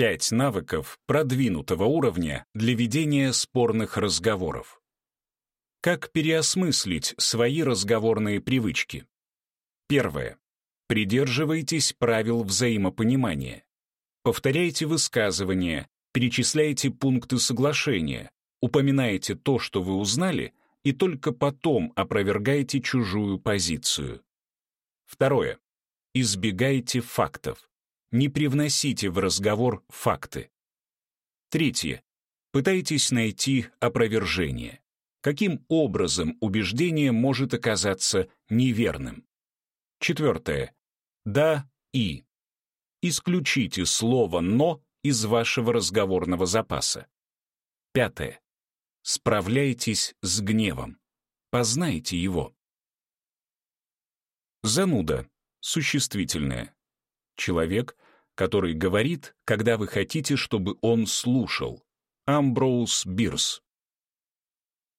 Пять навыков продвинутого уровня для ведения спорных разговоров. Как переосмыслить свои разговорные привычки? Первое. Придерживайтесь правил взаимопонимания. Повторяйте высказывания, перечисляйте пункты соглашения, упоминайте то, что вы узнали, и только потом опровергайте чужую позицию. Второе. Избегайте фактов. Не привносите в разговор факты. Третье. Пытайтесь найти опровержение. Каким образом убеждение может оказаться неверным? Четвертое. Да и. Исключите слово «но» из вашего разговорного запаса. Пятое. Справляйтесь с гневом. Познайте его. Зануда. Существительное. Человек, который говорит, когда вы хотите, чтобы он слушал. Амброуз Бирс.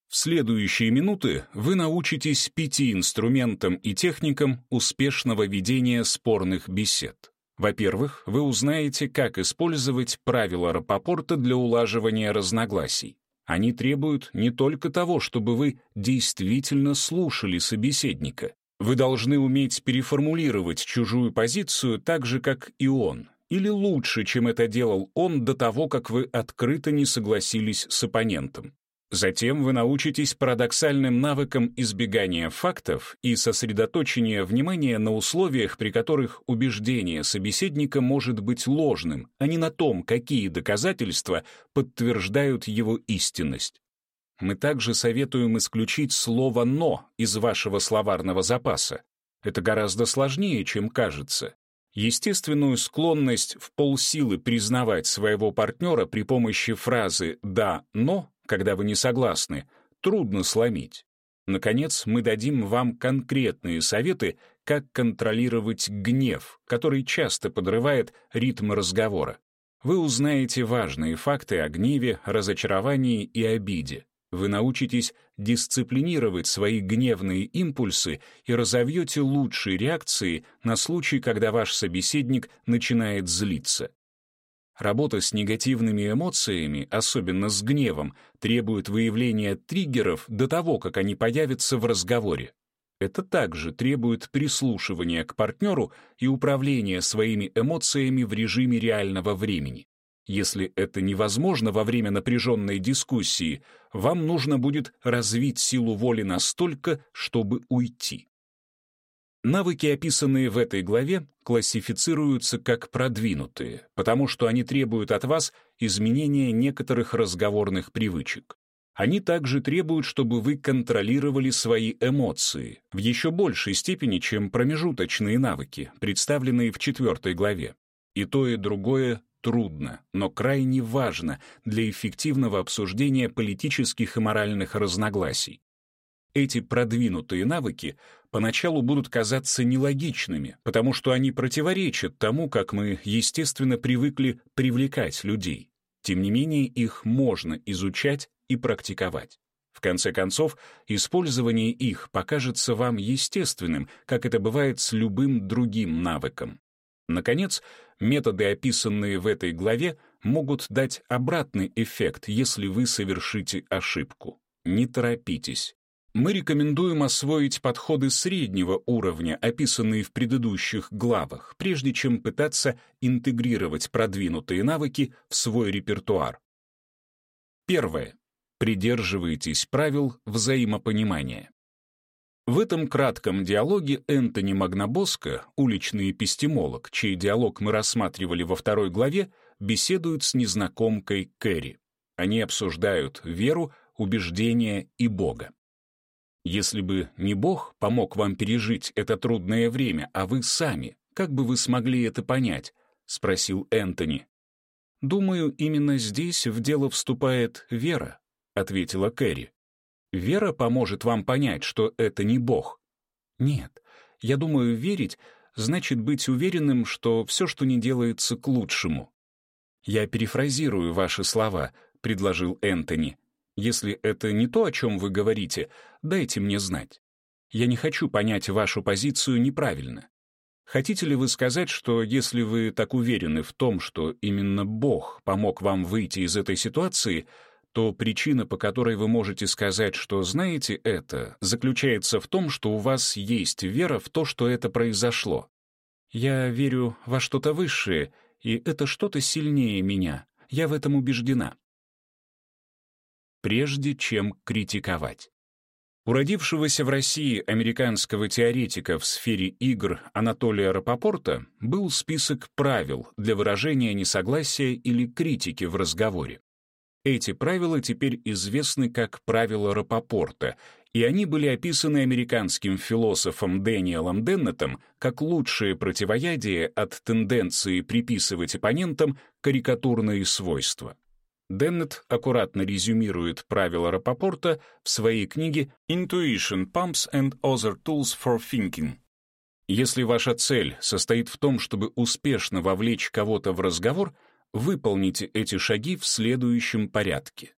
В следующие минуты вы научитесь пяти инструментам и техникам успешного ведения спорных бесед. Во-первых, вы узнаете, как использовать правила Рапопорта для улаживания разногласий. Они требуют не только того, чтобы вы действительно слушали собеседника. Вы должны уметь переформулировать чужую позицию так же, как и он, или лучше, чем это делал он до того, как вы открыто не согласились с оппонентом. Затем вы научитесь парадоксальным навыкам избегания фактов и сосредоточения внимания на условиях, при которых убеждение собеседника может быть ложным, а не на том, какие доказательства подтверждают его истинность. Мы также советуем исключить слово «но» из вашего словарного запаса. Это гораздо сложнее, чем кажется. Естественную склонность в полсилы признавать своего партнера при помощи фразы «да, но» когда вы не согласны, трудно сломить. Наконец, мы дадим вам конкретные советы, как контролировать гнев, который часто подрывает ритм разговора. Вы узнаете важные факты о гневе, разочаровании и обиде. Вы научитесь дисциплинировать свои гневные импульсы и разовьете лучшие реакции на случай, когда ваш собеседник начинает злиться. Работа с негативными эмоциями, особенно с гневом, требует выявления триггеров до того, как они появятся в разговоре. Это также требует прислушивания к партнеру и управления своими эмоциями в режиме реального времени. Если это невозможно во время напряженной дискуссии, вам нужно будет развить силу воли настолько, чтобы уйти. Навыки, описанные в этой главе, классифицируются как продвинутые, потому что они требуют от вас изменения некоторых разговорных привычек. Они также требуют, чтобы вы контролировали свои эмоции в еще большей степени, чем промежуточные навыки, представленные в четвертой главе. И то, и другое трудно, но крайне важно для эффективного обсуждения политических и моральных разногласий. Эти продвинутые навыки поначалу будут казаться нелогичными, потому что они противоречат тому, как мы, естественно, привыкли привлекать людей. Тем не менее, их можно изучать и практиковать. В конце концов, использование их покажется вам естественным, как это бывает с любым другим навыком. Наконец, методы, описанные в этой главе, могут дать обратный эффект, если вы совершите ошибку. Не торопитесь. Мы рекомендуем освоить подходы среднего уровня, описанные в предыдущих главах, прежде чем пытаться интегрировать продвинутые навыки в свой репертуар. Первое. Придерживайтесь правил взаимопонимания. В этом кратком диалоге Энтони Магнабоско, уличный эпистемолог, чей диалог мы рассматривали во второй главе, беседует с незнакомкой Кэрри. Они обсуждают веру, убеждения и Бога. Если бы не Бог помог вам пережить это трудное время, а вы сами, как бы вы смогли это понять? спросил Энтони. Думаю, именно здесь в дело вступает вера, ответила Кэрри. Вера поможет вам понять, что это не Бог. Нет, я думаю, верить значит быть уверенным, что все, что не делается, к лучшему. Я перефразирую ваши слова, предложил Энтони. Если это не то, о чем вы говорите, дайте мне знать. Я не хочу понять вашу позицию неправильно. Хотите ли вы сказать, что если вы так уверены в том, что именно Бог помог вам выйти из этой ситуации, то причина, по которой вы можете сказать, что знаете это, заключается в том, что у вас есть вера в то, что это произошло. Я верю во что-то высшее, и это что-то сильнее меня. Я в этом убеждена. Прежде чем критиковать. У родившегося в России американского теоретика в сфере игр Анатолия Рапопорта был список правил для выражения несогласия или критики в разговоре. Эти правила теперь известны как правила Рапопорта, и они были описаны американским философом Дэниелом Деннетом как лучшее противоядие от тенденции приписывать оппонентам карикатурные свойства. Деннет аккуратно резюмирует правила Рапопорта в своей книге «Intuition Pumps and Other Tools for Thinking». Если ваша цель состоит в том, чтобы успешно вовлечь кого-то в разговор — Выполните эти шаги в следующем порядке.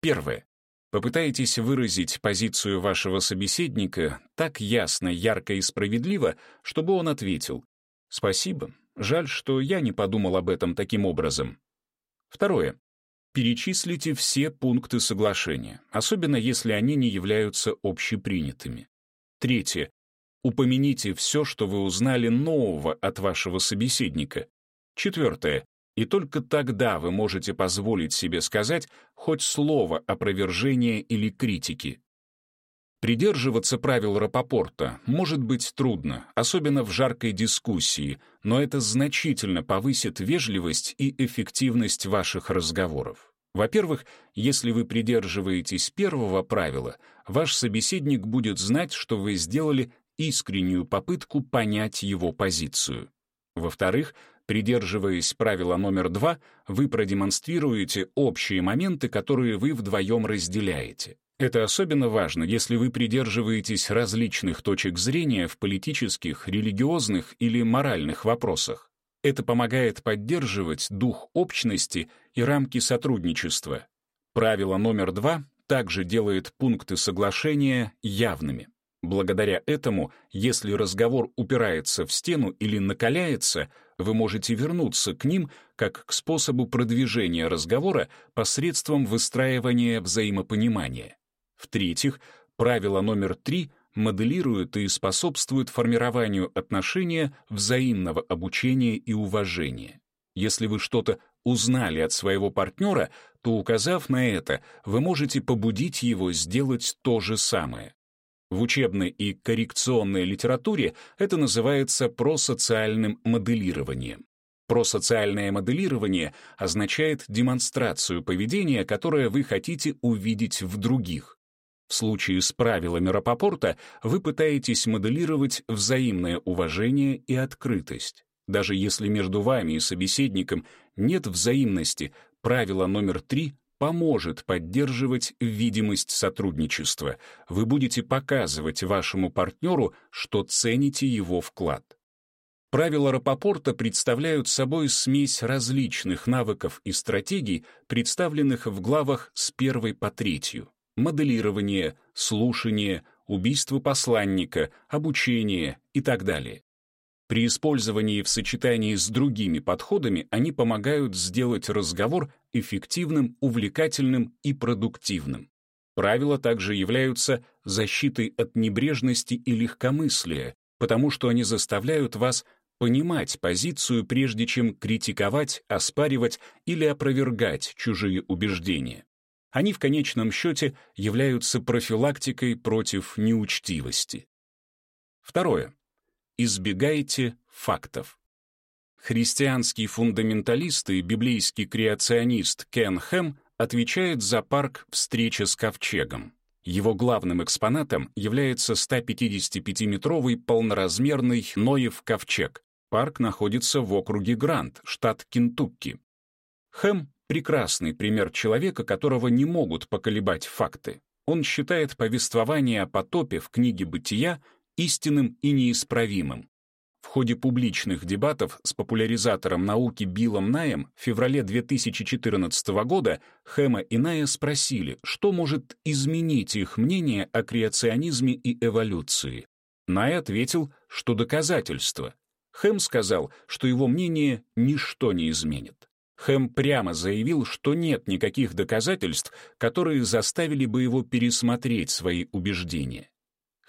Первое. Попытайтесь выразить позицию вашего собеседника так ясно, ярко и справедливо, чтобы он ответил «Спасибо, жаль, что я не подумал об этом таким образом». Второе. Перечислите все пункты соглашения, особенно если они не являются общепринятыми. Третье. Упомяните все, что вы узнали нового от вашего собеседника. Четвертое. И только тогда вы можете позволить себе сказать хоть слово опровержения или критики. Придерживаться правил Рапопорта может быть трудно, особенно в жаркой дискуссии, но это значительно повысит вежливость и эффективность ваших разговоров. Во-первых, если вы придерживаетесь первого правила, ваш собеседник будет знать, что вы сделали искреннюю попытку понять его позицию. Во-вторых, Придерживаясь правила номер два, вы продемонстрируете общие моменты, которые вы вдвоем разделяете. Это особенно важно, если вы придерживаетесь различных точек зрения в политических, религиозных или моральных вопросах. Это помогает поддерживать дух общности и рамки сотрудничества. Правило номер два также делает пункты соглашения явными. Благодаря этому, если разговор упирается в стену или накаляется, вы можете вернуться к ним как к способу продвижения разговора посредством выстраивания взаимопонимания. В-третьих, правило номер три моделирует и способствует формированию отношения взаимного обучения и уважения. Если вы что-то узнали от своего партнера, то, указав на это, вы можете побудить его сделать то же самое. В учебной и коррекционной литературе это называется просоциальным моделированием. Просоциальное моделирование означает демонстрацию поведения, которое вы хотите увидеть в других. В случае с правилами Рапопорта вы пытаетесь моделировать взаимное уважение и открытость. Даже если между вами и собеседником нет взаимности, правило номер три поможет поддерживать видимость сотрудничества. Вы будете показывать вашему партнеру, что цените его вклад. Правила Рапопорта представляют собой смесь различных навыков и стратегий, представленных в главах с первой по третью. Моделирование, слушание, убийство посланника, обучение и так далее. При использовании в сочетании с другими подходами они помогают сделать разговор эффективным, увлекательным и продуктивным. Правила также являются защитой от небрежности и легкомыслия, потому что они заставляют вас понимать позицию, прежде чем критиковать, оспаривать или опровергать чужие убеждения. Они в конечном счете являются профилактикой против неучтивости. Второе. Избегайте фактов. Христианский фундаменталист и библейский креационист Кен Хэм отвечает за парк «Встреча с ковчегом». Его главным экспонатом является 155-метровый полноразмерный Ноев ковчег. Парк находится в округе Грант, штат Кентукки. Хэм — прекрасный пример человека, которого не могут поколебать факты. Он считает повествование о потопе в книге «Бытия» истинным и неисправимым. В ходе публичных дебатов с популяризатором науки Биллом Наем в феврале 2014 года Хэма и Ная спросили, что может изменить их мнение о креационизме и эволюции. Най ответил, что доказательства. Хэм сказал, что его мнение ничто не изменит. Хэм прямо заявил, что нет никаких доказательств, которые заставили бы его пересмотреть свои убеждения.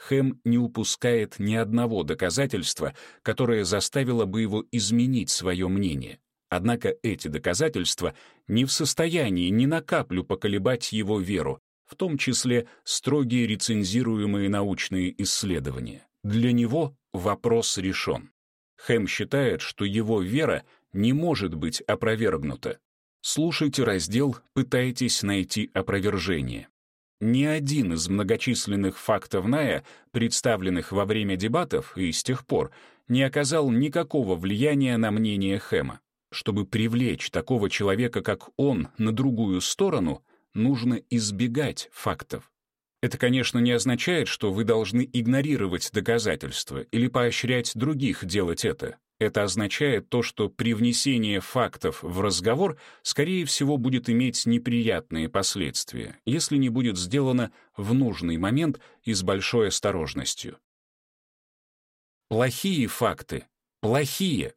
Хэм не упускает ни одного доказательства, которое заставило бы его изменить свое мнение. Однако эти доказательства не в состоянии ни на каплю поколебать его веру, в том числе строгие рецензируемые научные исследования. Для него вопрос решен. Хэм считает, что его вера не может быть опровергнута. Слушайте раздел «Пытайтесь найти опровержение». Ни один из многочисленных фактов Ная, представленных во время дебатов и с тех пор, не оказал никакого влияния на мнение Хэма. Чтобы привлечь такого человека, как он, на другую сторону, нужно избегать фактов. Это, конечно, не означает, что вы должны игнорировать доказательства или поощрять других делать это. Это означает то, что привнесение фактов в разговор, скорее всего, будет иметь неприятные последствия, если не будет сделано в нужный момент и с большой осторожностью. Плохие факты. Плохие.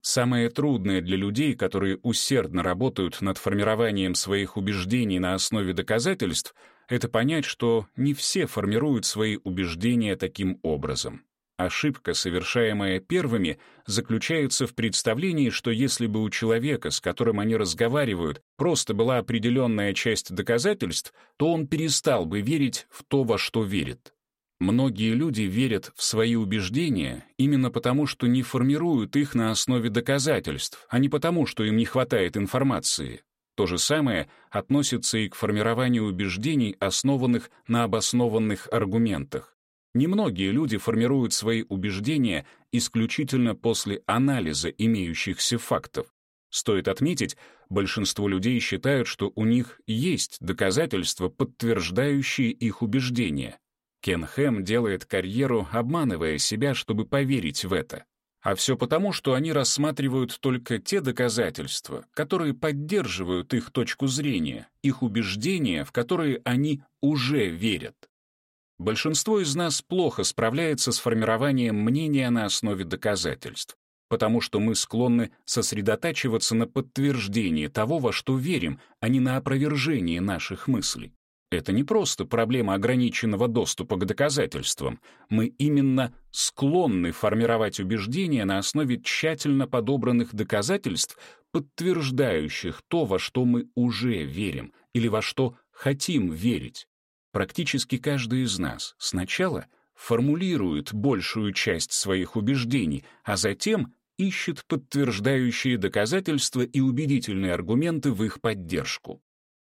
Самое трудное для людей, которые усердно работают над формированием своих убеждений на основе доказательств, это понять, что не все формируют свои убеждения таким образом. Ошибка, совершаемая первыми, заключается в представлении, что если бы у человека, с которым они разговаривают, просто была определенная часть доказательств, то он перестал бы верить в то, во что верит. Многие люди верят в свои убеждения именно потому, что не формируют их на основе доказательств, а не потому, что им не хватает информации. То же самое относится и к формированию убеждений, основанных на обоснованных аргументах. Немногие люди формируют свои убеждения исключительно после анализа имеющихся фактов. Стоит отметить, большинство людей считают, что у них есть доказательства, подтверждающие их убеждения. Кен Хэм делает карьеру, обманывая себя, чтобы поверить в это. А все потому, что они рассматривают только те доказательства, которые поддерживают их точку зрения, их убеждения, в которые они уже верят. Большинство из нас плохо справляется с формированием мнения на основе доказательств, потому что мы склонны сосредотачиваться на подтверждении того, во что верим, а не на опровержении наших мыслей. Это не просто проблема ограниченного доступа к доказательствам. Мы именно склонны формировать убеждения на основе тщательно подобранных доказательств, подтверждающих то, во что мы уже верим или во что хотим верить. Практически каждый из нас сначала формулирует большую часть своих убеждений, а затем ищет подтверждающие доказательства и убедительные аргументы в их поддержку.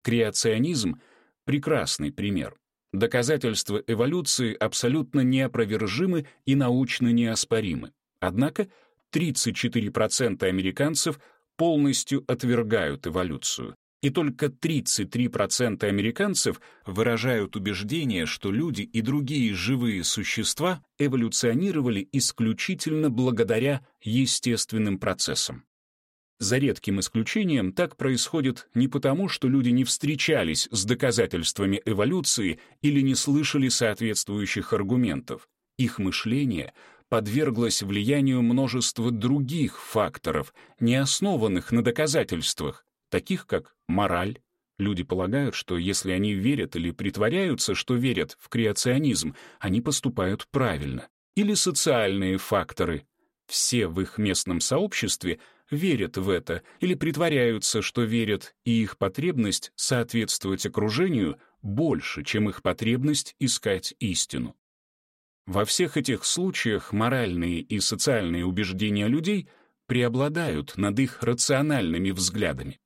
Креационизм — прекрасный пример. Доказательства эволюции абсолютно неопровержимы и научно неоспоримы. Однако 34% американцев полностью отвергают эволюцию, и только 33% американцев выражают убеждение, что люди и другие живые существа эволюционировали исключительно благодаря естественным процессам. За редким исключением так происходит не потому, что люди не встречались с доказательствами эволюции или не слышали соответствующих аргументов. Их мышление подверглось влиянию множества других факторов, не основанных на доказательствах, таких как мораль. Люди полагают, что если они верят или притворяются, что верят в креационизм, они поступают правильно. Или социальные факторы. Все в их местном сообществе верят в это или притворяются, что верят, и их потребность соответствовать окружению больше, чем их потребность искать истину. Во всех этих случаях моральные и социальные убеждения людей преобладают над их рациональными взглядами.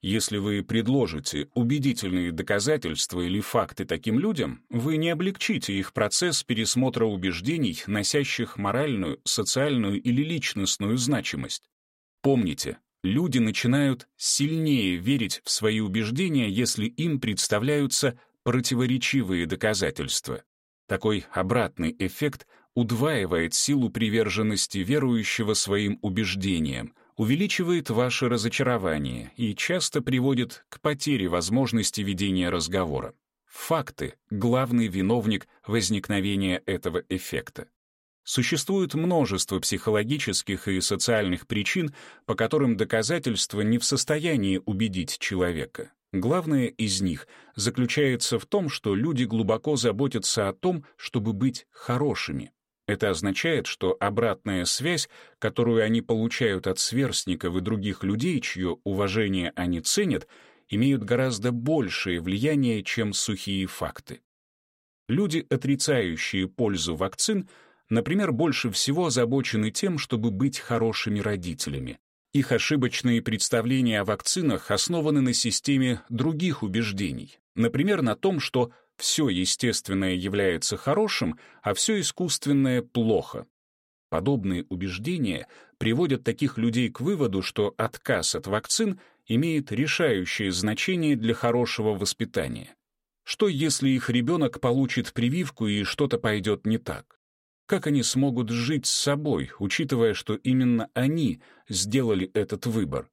Если вы предложите убедительные доказательства или факты таким людям, вы не облегчите их процесс пересмотра убеждений, носящих моральную, социальную или личностную значимость. Помните, люди начинают сильнее верить в свои убеждения, если им представляются противоречивые доказательства. Такой обратный эффект удваивает силу приверженности верующего своим убеждениям, увеличивает ваше разочарование и часто приводит к потере возможности ведения разговора. Факты — главный виновник возникновения этого эффекта. Существует множество психологических и социальных причин, по которым доказательства не в состоянии убедить человека. Главное из них заключается в том, что люди глубоко заботятся о том, чтобы быть хорошими. Это означает, что обратная связь, которую они получают от сверстников и других людей, чье уважение они ценят, имеют гораздо большее влияние, чем сухие факты. Люди, отрицающие пользу вакцин, например, больше всего озабочены тем, чтобы быть хорошими родителями. Их ошибочные представления о вакцинах основаны на системе других убеждений, например, на том, что все естественное является хорошим, а все искусственное — плохо. Подобные убеждения приводят таких людей к выводу, что отказ от вакцин имеет решающее значение для хорошего воспитания. Что, если их ребенок получит прививку и что-то пойдет не так? Как они смогут жить с собой, учитывая, что именно они сделали этот выбор?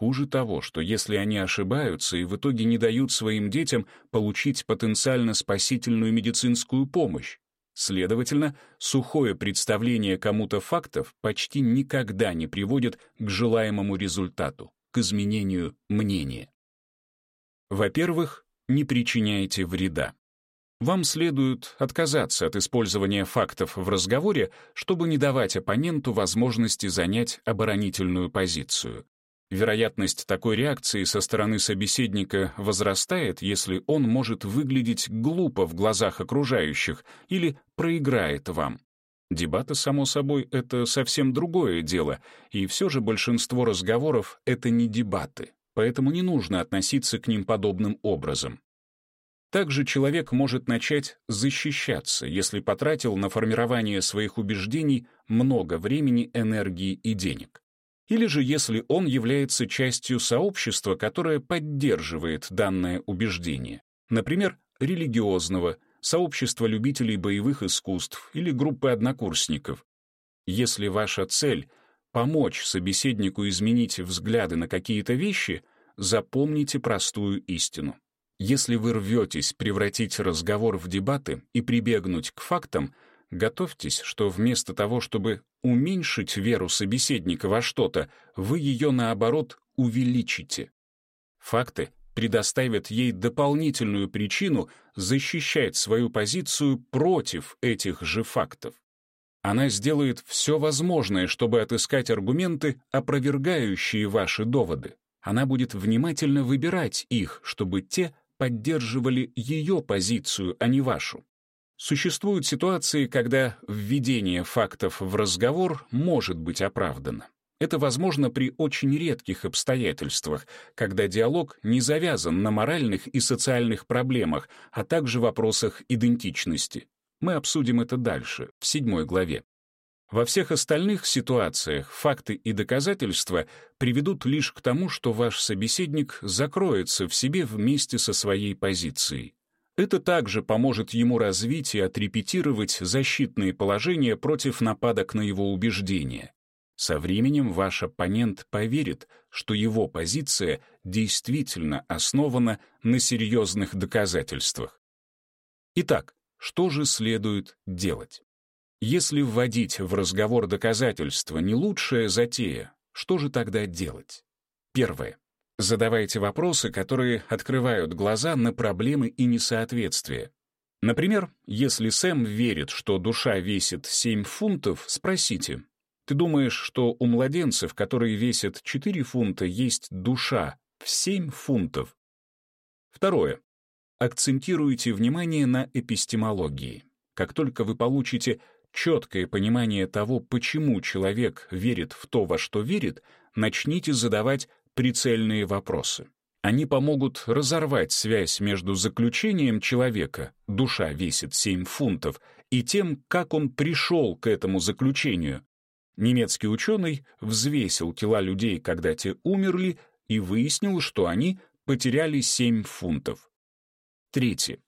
Хуже того, что если они ошибаются и в итоге не дают своим детям получить потенциально спасительную медицинскую помощь, Следовательно, сухое представление кому-то фактов почти никогда не приводит к желаемому результату, к изменению мнения. Во-первых, не причиняйте вреда. Вам следует отказаться от использования фактов в разговоре, чтобы не давать оппоненту возможности занять оборонительную позицию. Вероятность такой реакции со стороны собеседника возрастает, если он может выглядеть глупо в глазах окружающих или проиграет вам. Дебаты, само собой, это совсем другое дело, и все же большинство разговоров — это не дебаты, поэтому не нужно относиться к ним подобным образом. Также человек может начать защищаться, если потратил на формирование своих убеждений много времени, энергии и денег. Или же если он является частью сообщества, которое поддерживает данное убеждение, например, религиозного, сообщества любителей боевых искусств или группы однокурсников. Если ваша цель — помочь собеседнику изменить взгляды на какие-то вещи, запомните простую истину. Если вы рветесь превратить разговор в дебаты и прибегнуть к фактам, готовьтесь, что вместо того, чтобы уменьшить веру собеседника во что-то, вы ее, наоборот, увеличите. Факты предоставят ей дополнительную причину защищать свою позицию против этих же фактов. Она сделает все возможное, чтобы отыскать аргументы, опровергающие ваши доводы. Она будет внимательно выбирать их, чтобы те поддерживали ее позицию, а не вашу. Существуют ситуации, когда введение фактов в разговор может быть оправдано. Это возможно при очень редких обстоятельствах, когда диалог не завязан на моральных и социальных проблемах, а также вопросах идентичности. Мы обсудим это дальше, в седьмой главе. Во всех остальных ситуациях факты и доказательства приведут лишь к тому, что ваш собеседник закроется в себе вместе со своей позицией. Это также поможет ему развить и отрепетировать защитные положения против нападок на его убеждения. Со временем ваш оппонент поверит, что его позиция действительно основана на серьезных доказательствах. Итак, что же следует делать? Если вводить в разговор доказательства не лучшая затея, что же тогда делать? Первое. Задавайте вопросы, которые открывают глаза на проблемы и несоответствия. Например, если Сэм верит, что душа весит 7 фунтов, спросите, ты думаешь, что у младенцев, которые весят 4 фунта, есть душа в 7 фунтов? Второе. Акцентируйте внимание на эпистемологии. Как только вы получите четкое понимание того, почему человек верит в то, во что верит, начните задавать прицельные вопросы. Они помогут разорвать связь между заключением человека «душа весит 7 фунтов» и тем, как он пришел к этому заключению. Немецкий ученый взвесил тела людей, когда те умерли, и выяснил, что они потеряли 7 фунтов. Третье.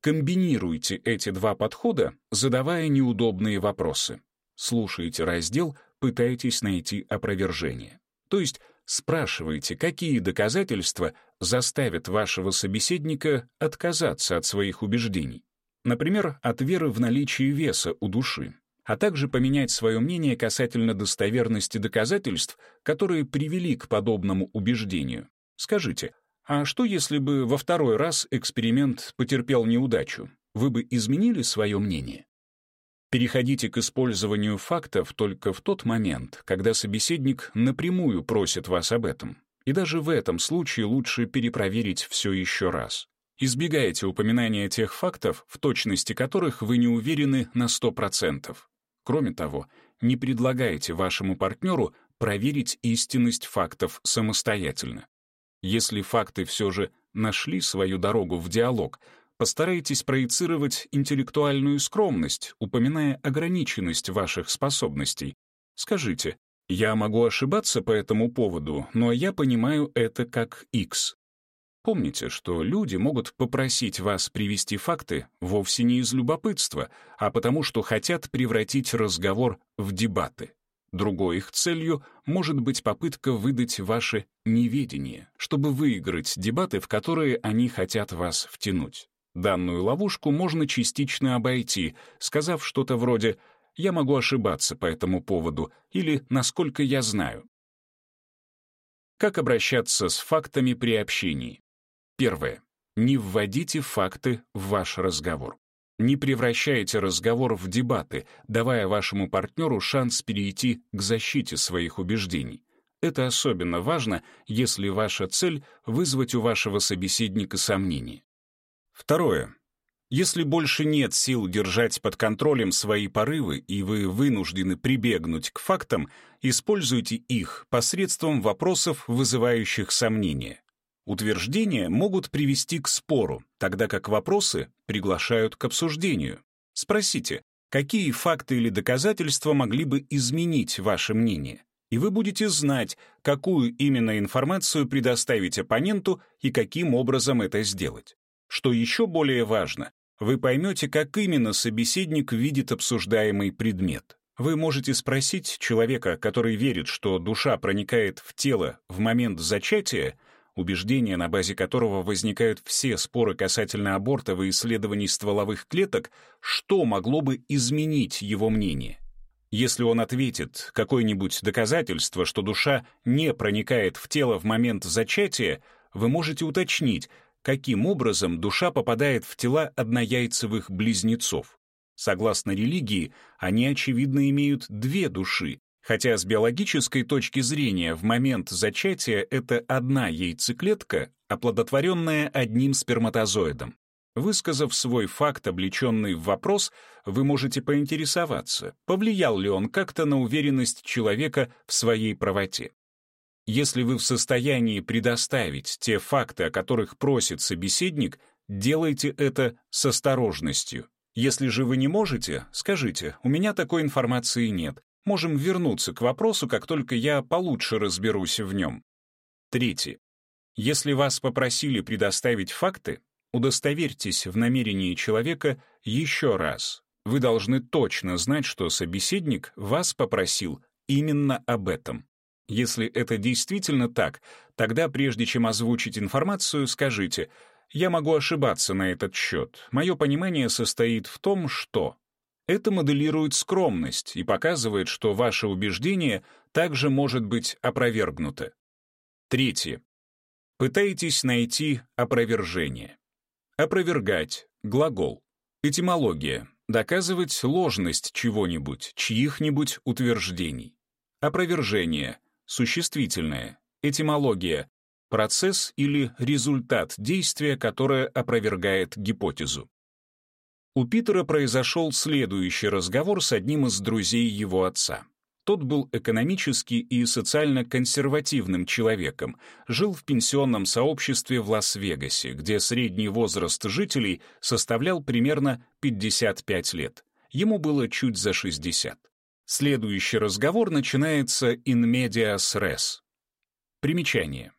Комбинируйте эти два подхода, задавая неудобные вопросы. Слушайте раздел, пытайтесь найти опровержение. То есть спрашивайте, какие доказательства заставят вашего собеседника отказаться от своих убеждений. Например, от веры в наличие веса у души. а также поменять свое мнение касательно достоверности доказательств, которые привели к подобному убеждению. Скажите, а что если бы во второй раз эксперимент потерпел неудачу? Вы бы изменили свое мнение? Переходите к использованию фактов только в тот момент, когда собеседник напрямую просит вас об этом. И даже в этом случае лучше перепроверить все еще раз. Избегайте упоминания тех фактов, в точности которых вы не уверены на 100%. Кроме того, не предлагайте вашему партнеру проверить истинность фактов самостоятельно. Если факты все же нашли свою дорогу в диалог, постарайтесь проецировать интеллектуальную скромность, упоминая ограниченность ваших способностей. Скажите, я могу ошибаться по этому поводу, но я понимаю это как X. Помните, что люди могут попросить вас привести факты вовсе не из любопытства, а потому что хотят превратить разговор в дебаты. Другой их целью может быть попытка выдать ваше неведение, чтобы выиграть дебаты, в которые они хотят вас втянуть. Данную ловушку можно частично обойти, сказав что-то вроде «я могу ошибаться по этому поводу» или «насколько я знаю». Как обращаться с фактами при общении? Первое. Не вводите факты в ваш разговор. Не превращайте разговор в дебаты, давая вашему партнеру шанс перейти к защите своих убеждений. Это особенно важно, если ваша цель — вызвать у вашего собеседника сомнения. Второе. Если больше нет сил держать под контролем свои порывы, и вы вынуждены прибегнуть к фактам, используйте их посредством вопросов, вызывающих сомнения. Утверждения могут привести к спору, тогда как вопросы приглашают к обсуждению. Спросите, какие факты или доказательства могли бы изменить ваше мнение, и вы будете знать, какую именно информацию предоставить оппоненту и каким образом это сделать. Что еще более важно, вы поймете, как именно собеседник видит обсуждаемый предмет. Вы можете спросить человека, который верит, что душа проникает в тело в момент зачатия, убеждение, на базе которого возникают все споры касательно абортов и исследований стволовых клеток, что могло бы изменить его мнение. Если он ответит какое-нибудь доказательство, что душа не проникает в тело в момент зачатия, вы можете уточнить, каким образом душа попадает в тела однояйцевых близнецов. Согласно религии, они, очевидно, имеют две души, Хотя с биологической точки зрения в момент зачатия это одна яйцеклетка, оплодотворенная одним сперматозоидом. Высказав свой факт, облеченный в вопрос, вы можете поинтересоваться, повлиял ли он как-то на уверенность человека в своей правоте. Если вы в состоянии предоставить те факты, о которых просит собеседник, делайте это с осторожностью. Если же вы не можете, скажите, у меня такой информации нет, Можем вернуться к вопросу, как только я получше разберусь в нем. Третье. Если вас попросили предоставить факты, удостоверьтесь в намерении человека еще раз. Вы должны точно знать, что собеседник вас попросил именно об этом. Если это действительно так, тогда прежде чем озвучить информацию, скажите «Я могу ошибаться на этот счет. Мое понимание состоит в том, что...» Это моделирует скромность и показывает, что ваше убеждение также может быть опровергнуто. Третье. Пытайтесь найти опровержение. Опровергать — глагол. Этимология — доказывать ложность чего-нибудь, чьих-нибудь утверждений. Опровержение — существительное. Этимология — процесс или результат действия, которое опровергает гипотезу. У Питера произошел следующий разговор с одним из друзей его отца. Тот был экономически и социально консервативным человеком, жил в пенсионном сообществе в Лас-Вегасе, где средний возраст жителей составлял примерно 55 лет. Ему было чуть за 60. Следующий разговор начинается in medias res. Примечание.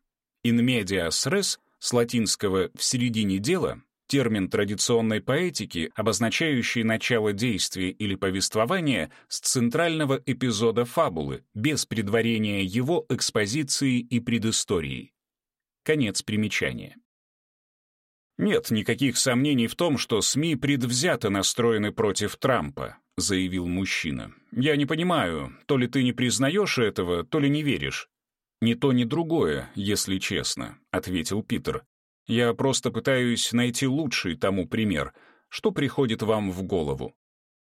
In medias res с латинского «в середине дела» термин традиционной поэтики, обозначающий начало действия или повествования с центрального эпизода фабулы, без предварения его экспозиции и предыстории. Конец примечания. Нет никаких сомнений в том, что СМИ предвзято настроены против Трампа. — заявил мужчина. «Я не понимаю, то ли ты не признаешь этого, то ли не веришь». «Ни то, ни другое, если честно», — ответил Питер. «Я просто пытаюсь найти лучший тому пример. Что приходит вам в голову?»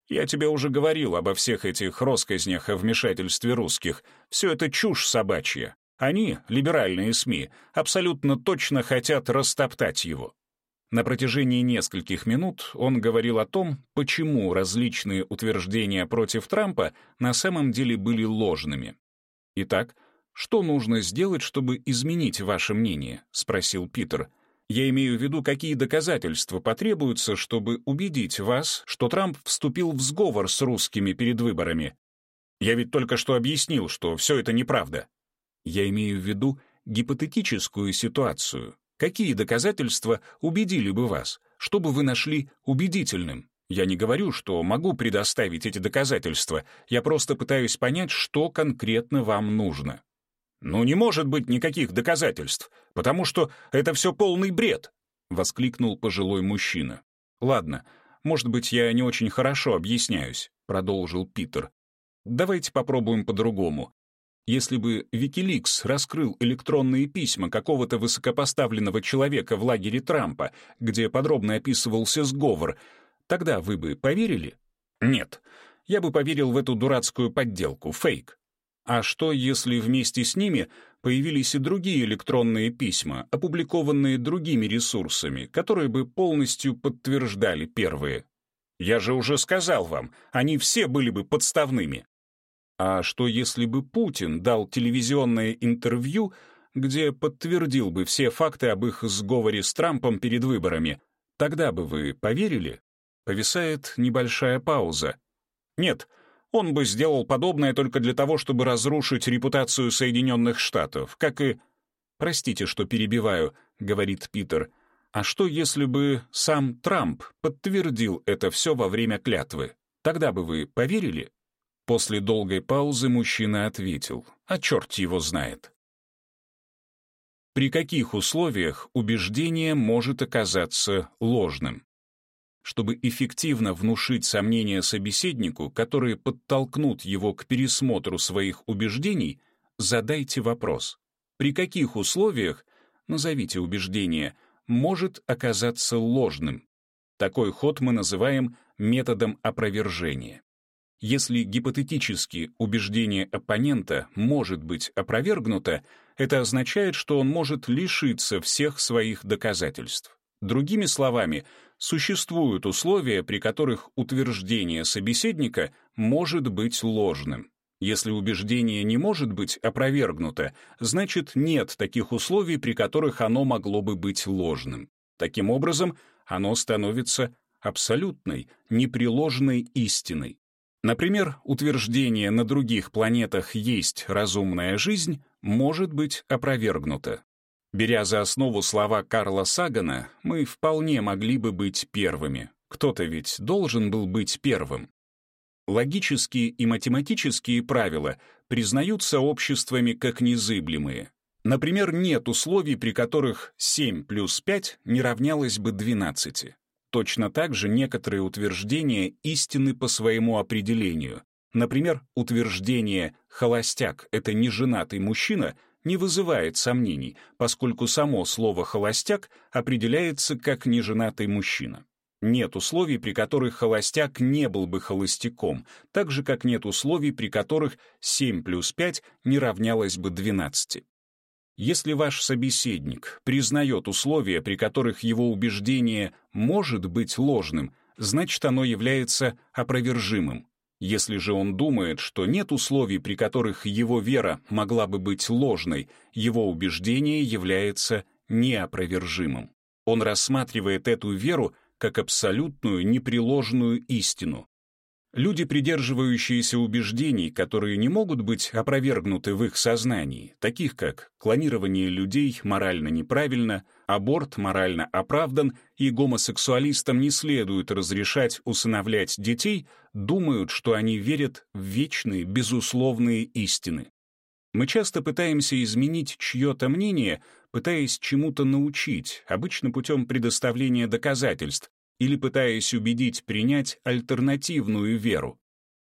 «Я тебе уже говорил обо всех этих россказнях о вмешательстве русских. Все это чушь собачья. Они, либеральные СМИ, абсолютно точно хотят растоптать его. На протяжении нескольких минут он говорил о том, почему различные утверждения против Трампа на самом деле были ложными. «Итак, что нужно сделать, чтобы изменить ваше мнение?» — спросил Питер. «Я имею в виду, какие доказательства потребуются, чтобы убедить вас, что Трамп вступил в сговор с русскими перед выборами. Я ведь только что объяснил, что все это неправда». «Я имею в виду гипотетическую ситуацию, Какие доказательства убедили бы вас? Что бы вы нашли убедительным? Я не говорю, что могу предоставить эти доказательства, я просто пытаюсь понять, что конкретно вам нужно. «Ну, не может быть никаких доказательств, потому что это все полный бред!» — воскликнул пожилой мужчина. «Ладно, может быть, я не очень хорошо объясняюсь», — продолжил Питер. «Давайте попробуем по-другому. Если бы Wikileaks раскрыл электронные письма какого-то высокопоставленного человека в лагере Трампа, где подробно описывался сговор, тогда вы бы поверили? Нет. Я бы поверил в эту дурацкую подделку, фейк. А что, если вместе с ними появились и другие электронные письма, опубликованные другими ресурсами, которые бы полностью подтверждали первые? Я же уже сказал вам, они все были бы подставными. А что если бы Путин дал телевизионное интервью, где подтвердил бы все факты об их сговоре с Трампом перед выборами? Тогда бы вы поверили? Повисает небольшая пауза. Нет, он бы сделал подобное только для того, чтобы разрушить репутацию Соединенных Штатов, как и... «Простите, что перебиваю», — говорит Питер. «А что, если бы сам Трамп подтвердил это все во время клятвы? Тогда бы вы поверили?» После долгой паузы мужчина ответил, а черт его знает. При каких условиях убеждение может оказаться ложным? Чтобы эффективно внушить сомнения собеседнику, которые подтолкнут его к пересмотру своих убеждений, задайте вопрос. При каких условиях, назовите убеждение, может оказаться ложным? Такой ход мы называем методом опровержения. Если гипотетически убеждение оппонента может быть опровергнуто, это означает, что он может лишиться всех своих доказательств. Другими словами, существуют условия, при которых утверждение собеседника может быть ложным. Если убеждение не может быть опровергнуто, значит нет таких условий, при которых оно могло бы быть ложным. Таким образом, оно становится абсолютной, непреложной истиной. Например, утверждение на других планетах есть разумная жизнь может быть опровергнуто. Беря за основу слова Карла Сагана, мы вполне могли бы быть первыми. Кто-то ведь должен был быть первым. Логические и математические правила признаются обществами как незыблемые. Например, нет условий, при которых 7 плюс 5 не равнялось бы 12. Точно так же некоторые утверждения истинны по своему определению. Например, утверждение «холостяк — это неженатый мужчина» не вызывает сомнений, поскольку само слово «холостяк» определяется как неженатый мужчина. Нет условий, при которых холостяк не был бы холостяком, так же, как нет условий, при которых 7 плюс 5 не равнялось бы 12. Если ваш собеседник признает условия, при которых его убеждение может быть ложным, значит оно является опровержимым. Если же он думает, что нет условий, при которых его вера могла бы быть ложной, его убеждение является неопровержимым. Он рассматривает эту веру как абсолютную непреложную истину, Люди, придерживающиеся убеждений, которые не могут быть опровергнуты в их сознании, таких как клонирование людей морально неправильно, аборт морально оправдан и гомосексуалистам не следует разрешать усыновлять детей, думают, что они верят в вечные, безусловные истины. Мы часто пытаемся изменить чье-то мнение, пытаясь чему-то научить, обычно путем предоставления доказательств, или пытаясь убедить принять альтернативную веру.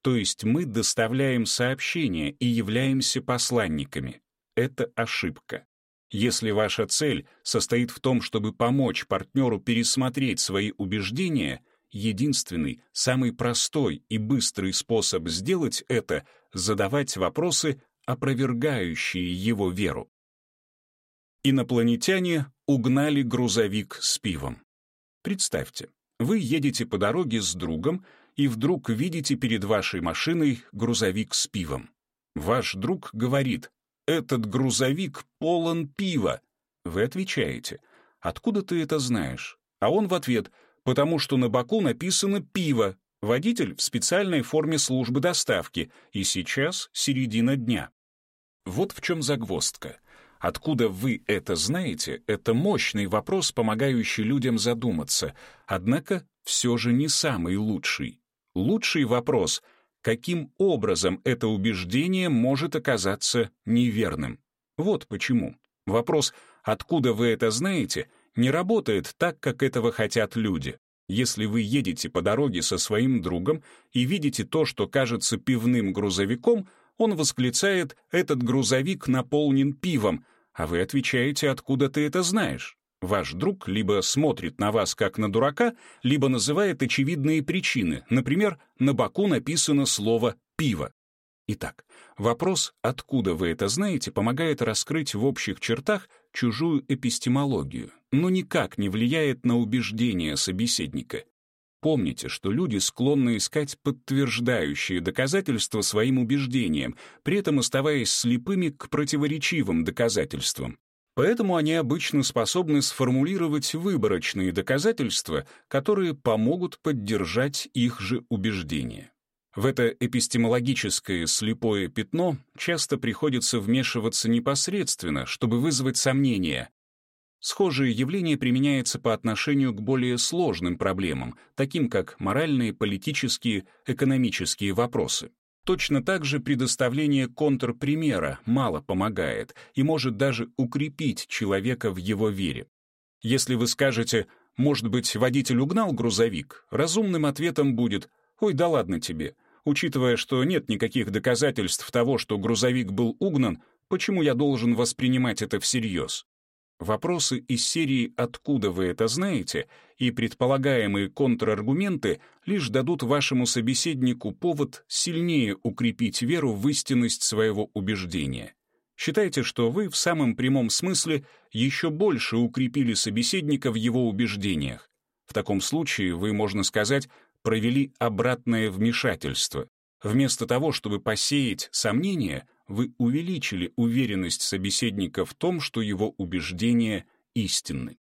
То есть мы доставляем сообщение и являемся посланниками. Это ошибка. Если ваша цель состоит в том, чтобы помочь партнеру пересмотреть свои убеждения, единственный, самый простой и быстрый способ сделать это — задавать вопросы, опровергающие его веру. Инопланетяне угнали грузовик с пивом. Представьте, вы едете по дороге с другом и вдруг видите перед вашей машиной грузовик с пивом. Ваш друг говорит, этот грузовик полон пива. Вы отвечаете, откуда ты это знаешь? А он в ответ, потому что на боку написано «пиво», водитель в специальной форме службы доставки, и сейчас середина дня. Вот в чем загвоздка. Откуда вы это знаете, это мощный вопрос, помогающий людям задуматься, однако все же не самый лучший. Лучший вопрос — каким образом это убеждение может оказаться неверным. Вот почему. Вопрос «откуда вы это знаете?» не работает так, как этого хотят люди. Если вы едете по дороге со своим другом и видите то, что кажется пивным грузовиком, он восклицает «этот грузовик наполнен пивом», а вы отвечаете «откуда ты это знаешь?» Ваш друг либо смотрит на вас как на дурака, либо называет очевидные причины. Например, на боку написано слово «пиво». Итак, вопрос «откуда вы это знаете» помогает раскрыть в общих чертах чужую эпистемологию, но никак не влияет на убеждения собеседника. Помните, что люди склонны искать подтверждающие доказательства своим убеждениям, при этом оставаясь слепыми к противоречивым доказательствам. Поэтому они обычно способны сформулировать выборочные доказательства, которые помогут поддержать их же убеждения. В это эпистемологическое слепое пятно часто приходится вмешиваться непосредственно, чтобы вызвать сомнения. Схожее явление применяется по отношению к более сложным проблемам, таким как моральные, политические, экономические вопросы. Точно так же предоставление контрпримера мало помогает и может даже укрепить человека в его вере. Если вы скажете «может быть, водитель угнал грузовик», разумным ответом будет «ой, да ладно тебе». Учитывая, что нет никаких доказательств того, что грузовик был угнан, почему я должен воспринимать это всерьез? Вопросы из серии «Откуда вы это знаете?» и предполагаемые контраргументы лишь дадут вашему собеседнику повод сильнее укрепить веру в истинность своего убеждения. Считайте, что вы в самом прямом смысле еще больше укрепили собеседника в его убеждениях. В таком случае вы, можно сказать, провели обратное вмешательство. Вместо того, чтобы посеять сомнения, вы увеличили уверенность собеседника в том, что его убеждения истинны.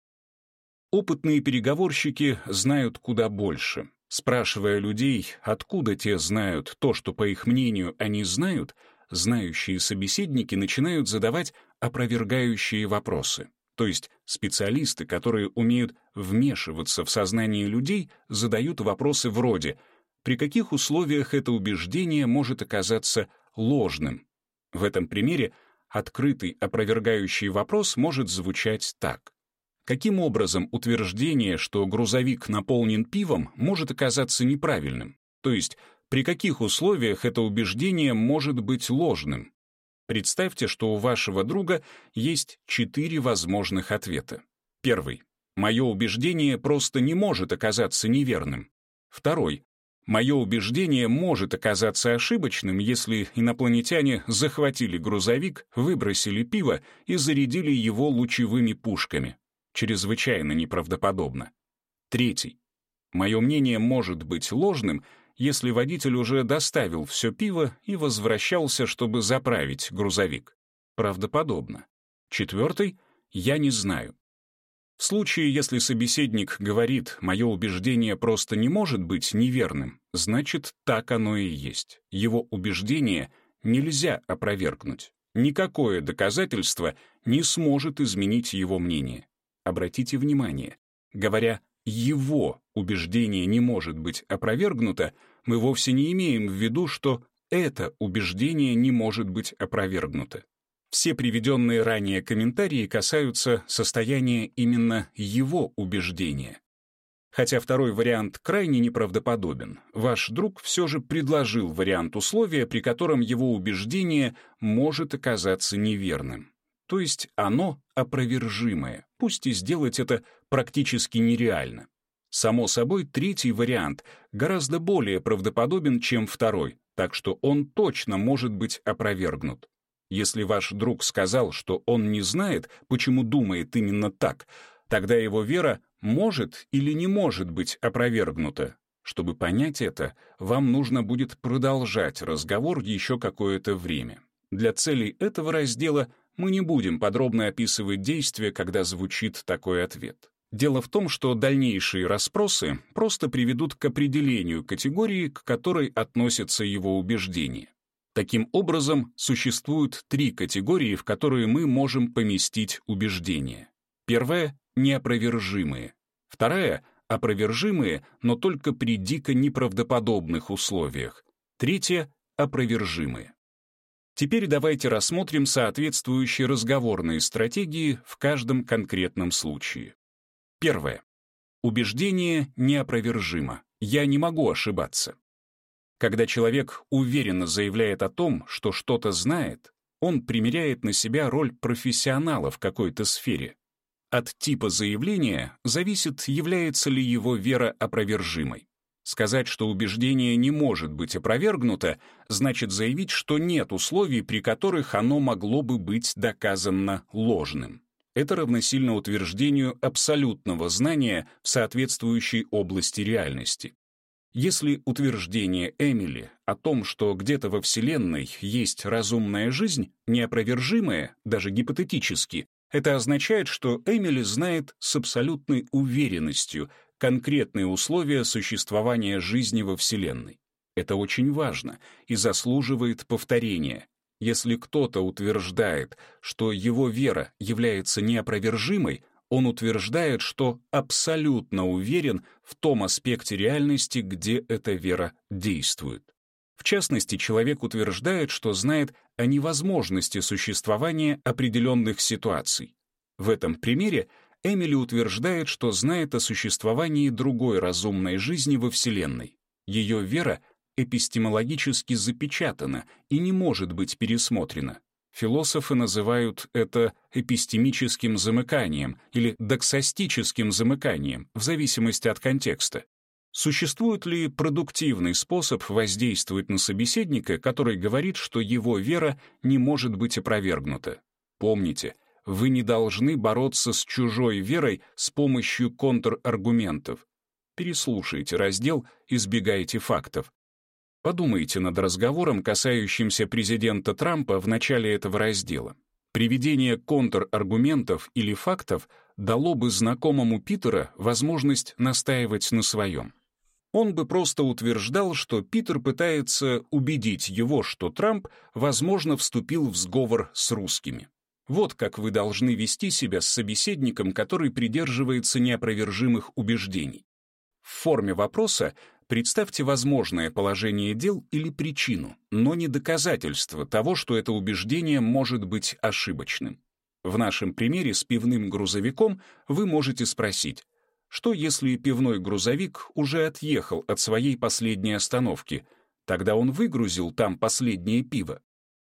Опытные переговорщики знают куда больше. Спрашивая людей, откуда те знают то, что, по их мнению, они знают, знающие собеседники начинают задавать опровергающие вопросы. То есть специалисты, которые умеют вмешиваться в сознание людей, задают вопросы вроде «При каких условиях это убеждение может оказаться ложным?» В этом примере открытый опровергающий вопрос может звучать так. Каким образом утверждение, что грузовик наполнен пивом, может оказаться неправильным? То есть, при каких условиях это убеждение может быть ложным? Представьте, что у вашего друга есть четыре возможных ответа. Первый. Мое убеждение просто не может оказаться неверным. Второй. Мое убеждение может оказаться ошибочным, если инопланетяне захватили грузовик, выбросили пиво и зарядили его лучевыми пушками. Чрезвычайно неправдоподобно. Третий. Мое мнение может быть ложным, если водитель уже доставил все пиво и возвращался, чтобы заправить грузовик. Правдоподобно. Четвертый. Я не знаю. В случае, если собеседник говорит «моё убеждение просто не может быть неверным», значит, так оно и есть. Его убеждение нельзя опровергнуть. Никакое доказательство не сможет изменить его мнение. Обратите внимание, говоря «его убеждение не может быть опровергнуто», мы вовсе не имеем в виду, что это убеждение не может быть опровергнуто. Все приведенные ранее комментарии касаются состояния именно его убеждения. Хотя второй вариант крайне неправдоподобен, ваш друг все же предложил вариант условия, при котором его убеждение может оказаться неверным. То есть оно опровержимое, пусть и сделать это практически нереально. Само собой, третий вариант гораздо более правдоподобен, чем второй, так что он точно может быть опровергнут. Если ваш друг сказал, что он не знает, почему думает именно так, тогда его вера может или не может быть опровергнута. Чтобы понять это, вам нужно будет продолжать разговор еще какое-то время. Для целей этого раздела мы не будем подробно описывать действия, когда звучит такой ответ. Дело в том, что дальнейшие расспросы просто приведут к определению категории, к которой относятся его убеждения. Таким образом, существуют три категории, в которые мы можем поместить убеждения. Первая — неопровержимые. Вторая — опровержимые, но только при дико неправдоподобных условиях. Третья — опровержимые. Теперь давайте рассмотрим соответствующие разговорные стратегии в каждом конкретном случае. Первое. Убеждение неопровержимо. Я не могу ошибаться. Когда человек уверенно заявляет о том, что что-то знает, он примеряет на себя роль профессионала в какой-то сфере. От типа заявления зависит, является ли его вера опровержимой. Сказать, что убеждение не может быть опровергнуто, значит заявить, что нет условий, при которых оно могло бы быть доказано ложным. Это равносильно утверждению абсолютного знания в соответствующей области реальности. Если утверждение Эмили о том, что где-то во Вселенной есть разумная жизнь, неопровержимое, даже гипотетически, это означает, что Эмили знает с абсолютной уверенностью конкретные условия существования жизни во Вселенной. Это очень важно и заслуживает повторения. Если кто-то утверждает, что его вера является неопровержимой, он утверждает, что абсолютно уверен в том аспекте реальности, где эта вера действует. В частности, человек утверждает, что знает о невозможности существования определенных ситуаций. В этом примере Эмили утверждает, что знает о существовании другой разумной жизни во Вселенной. Ее вера эпистемологически запечатана и не может быть пересмотрена. Философы называют это эпистемическим замыканием или доксастическим замыканием, в зависимости от контекста. Существует ли продуктивный способ воздействовать на собеседника, который говорит, что его вера не может быть опровергнута? Помните, вы не должны бороться с чужой верой с помощью контраргументов. Переслушайте раздел «Избегайте фактов». Подумайте над разговором, касающимся президента Трампа в начале этого раздела. Приведение контраргументов или фактов дало бы знакомому Питера возможность настаивать на своем. Он бы просто утверждал, что Питер пытается убедить его, что Трамп, возможно, вступил в сговор с русскими. Вот как вы должны вести себя с собеседником, который придерживается неопровержимых убеждений. В форме вопроса Представьте возможное положение дел или причину, но не доказательство того, что это убеждение может быть ошибочным. В нашем примере с пивным грузовиком вы можете спросить, что если пивной грузовик уже отъехал от своей последней остановки, тогда он выгрузил там последнее пиво?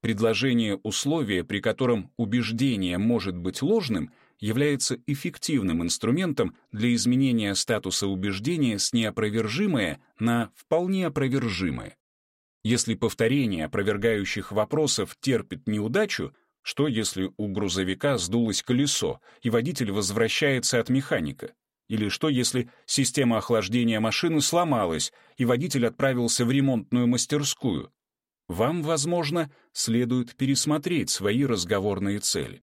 Предложение условия, при котором убеждение может быть ложным, является эффективным инструментом для изменения статуса убеждения с неопровержимое на вполне опровержимое. Если повторение опровергающих вопросов терпит неудачу, что если у грузовика сдулось колесо, и водитель возвращается от механика? Или что если система охлаждения машины сломалась, и водитель отправился в ремонтную мастерскую? Вам, возможно, следует пересмотреть свои разговорные цели.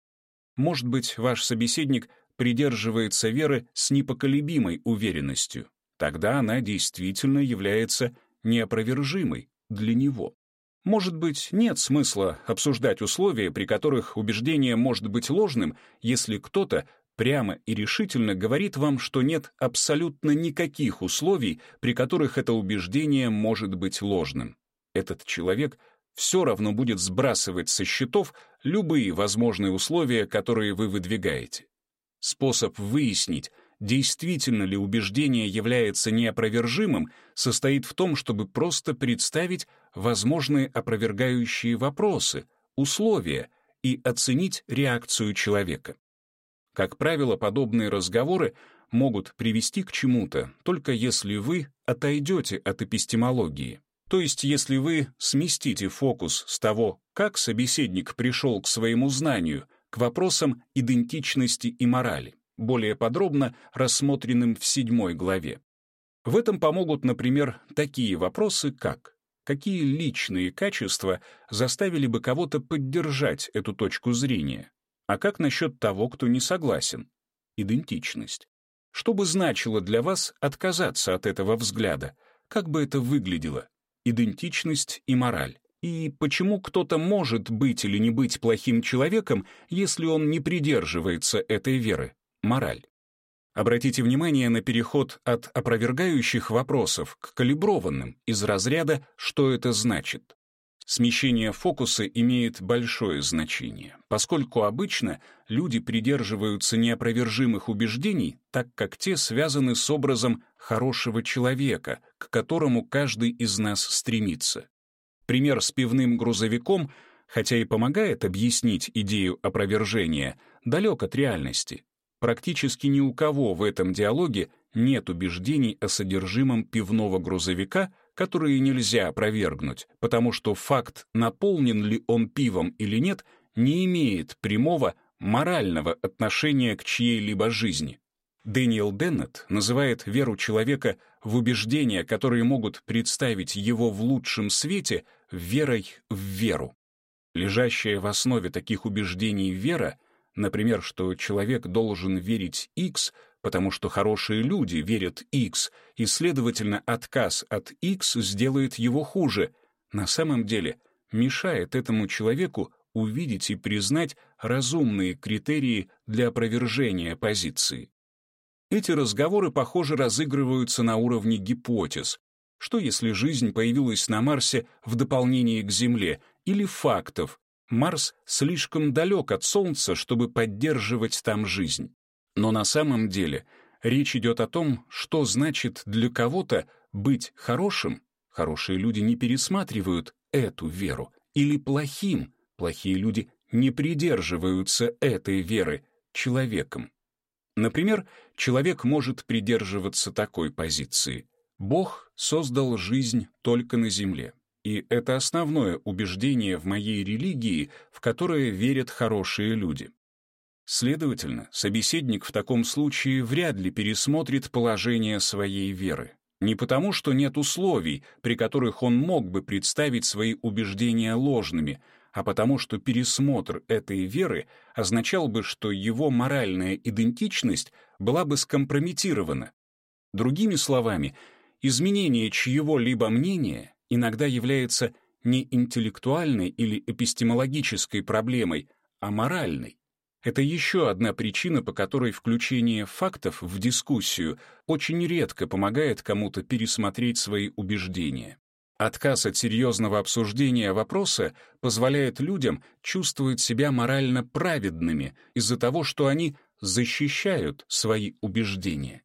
Может быть, ваш собеседник придерживается веры с непоколебимой уверенностью. Тогда она действительно является неопровержимой для него. Может быть, нет смысла обсуждать условия, при которых убеждение может быть ложным, если кто-то прямо и решительно говорит вам, что нет абсолютно никаких условий, при которых это убеждение может быть ложным. Этот человек все равно будет сбрасывать со счетов любые возможные условия, которые вы выдвигаете. Способ выяснить, действительно ли убеждение является неопровержимым, состоит в том, чтобы просто представить возможные опровергающие вопросы, условия и оценить реакцию человека. Как правило, подобные разговоры могут привести к чему-то, только если вы отойдете от эпистемологии. То есть, если вы сместите фокус с того, как собеседник пришел к своему знанию, к вопросам идентичности и морали, более подробно рассмотренным в седьмой главе. В этом помогут, например, такие вопросы, как какие личные качества заставили бы кого-то поддержать эту точку зрения, а как насчет того, кто не согласен? Идентичность. Что бы значило для вас отказаться от этого взгляда? Как бы это выглядело? Идентичность и мораль. И почему кто-то может быть или не быть плохим человеком, если он не придерживается этой веры? Мораль. Обратите внимание на переход от опровергающих вопросов к калиброванным из разряда «что это значит?». Смещение фокуса имеет большое значение, поскольку обычно люди придерживаются неопровержимых убеждений, так как те связаны с образом хорошего человека, к которому каждый из нас стремится. Пример с пивным грузовиком, хотя и помогает объяснить идею опровержения, далек от реальности. Практически ни у кого в этом диалоге нет убеждений о содержимом пивного грузовика, которые нельзя опровергнуть, потому что факт, наполнен ли он пивом или нет, не имеет прямого морального отношения к чьей-либо жизни. Дэниел Деннет называет веру человека в убеждения, которые могут представить его в лучшем свете, верой в веру. Лежащая в основе таких убеждений вера, например, что человек должен верить X — потому что хорошие люди верят X, и, следовательно, отказ от X сделает его хуже, на самом деле мешает этому человеку увидеть и признать разумные критерии для опровержения позиции. Эти разговоры, похоже, разыгрываются на уровне гипотез. Что если жизнь появилась на Марсе в дополнение к Земле, или фактов? Марс слишком далек от Солнца, чтобы поддерживать там жизнь. Но на самом деле речь идет о том, что значит для кого-то быть хорошим. Хорошие люди не пересматривают эту веру. Или плохим. Плохие люди не придерживаются этой веры человеком. Например, человек может придерживаться такой позиции. Бог создал жизнь только на земле. И это основное убеждение в моей религии, в которое верят хорошие люди. Следовательно, собеседник в таком случае вряд ли пересмотрит положение своей веры. Не потому, что нет условий, при которых он мог бы представить свои убеждения ложными, а потому что пересмотр этой веры означал бы, что его моральная идентичность была бы скомпрометирована. Другими словами, изменение чьего-либо мнения иногда является не интеллектуальной или эпистемологической проблемой, а моральной. Это еще одна причина, по которой включение фактов в дискуссию очень редко помогает кому-то пересмотреть свои убеждения. Отказ от серьезного обсуждения вопроса позволяет людям чувствовать себя морально праведными из-за того, что они защищают свои убеждения.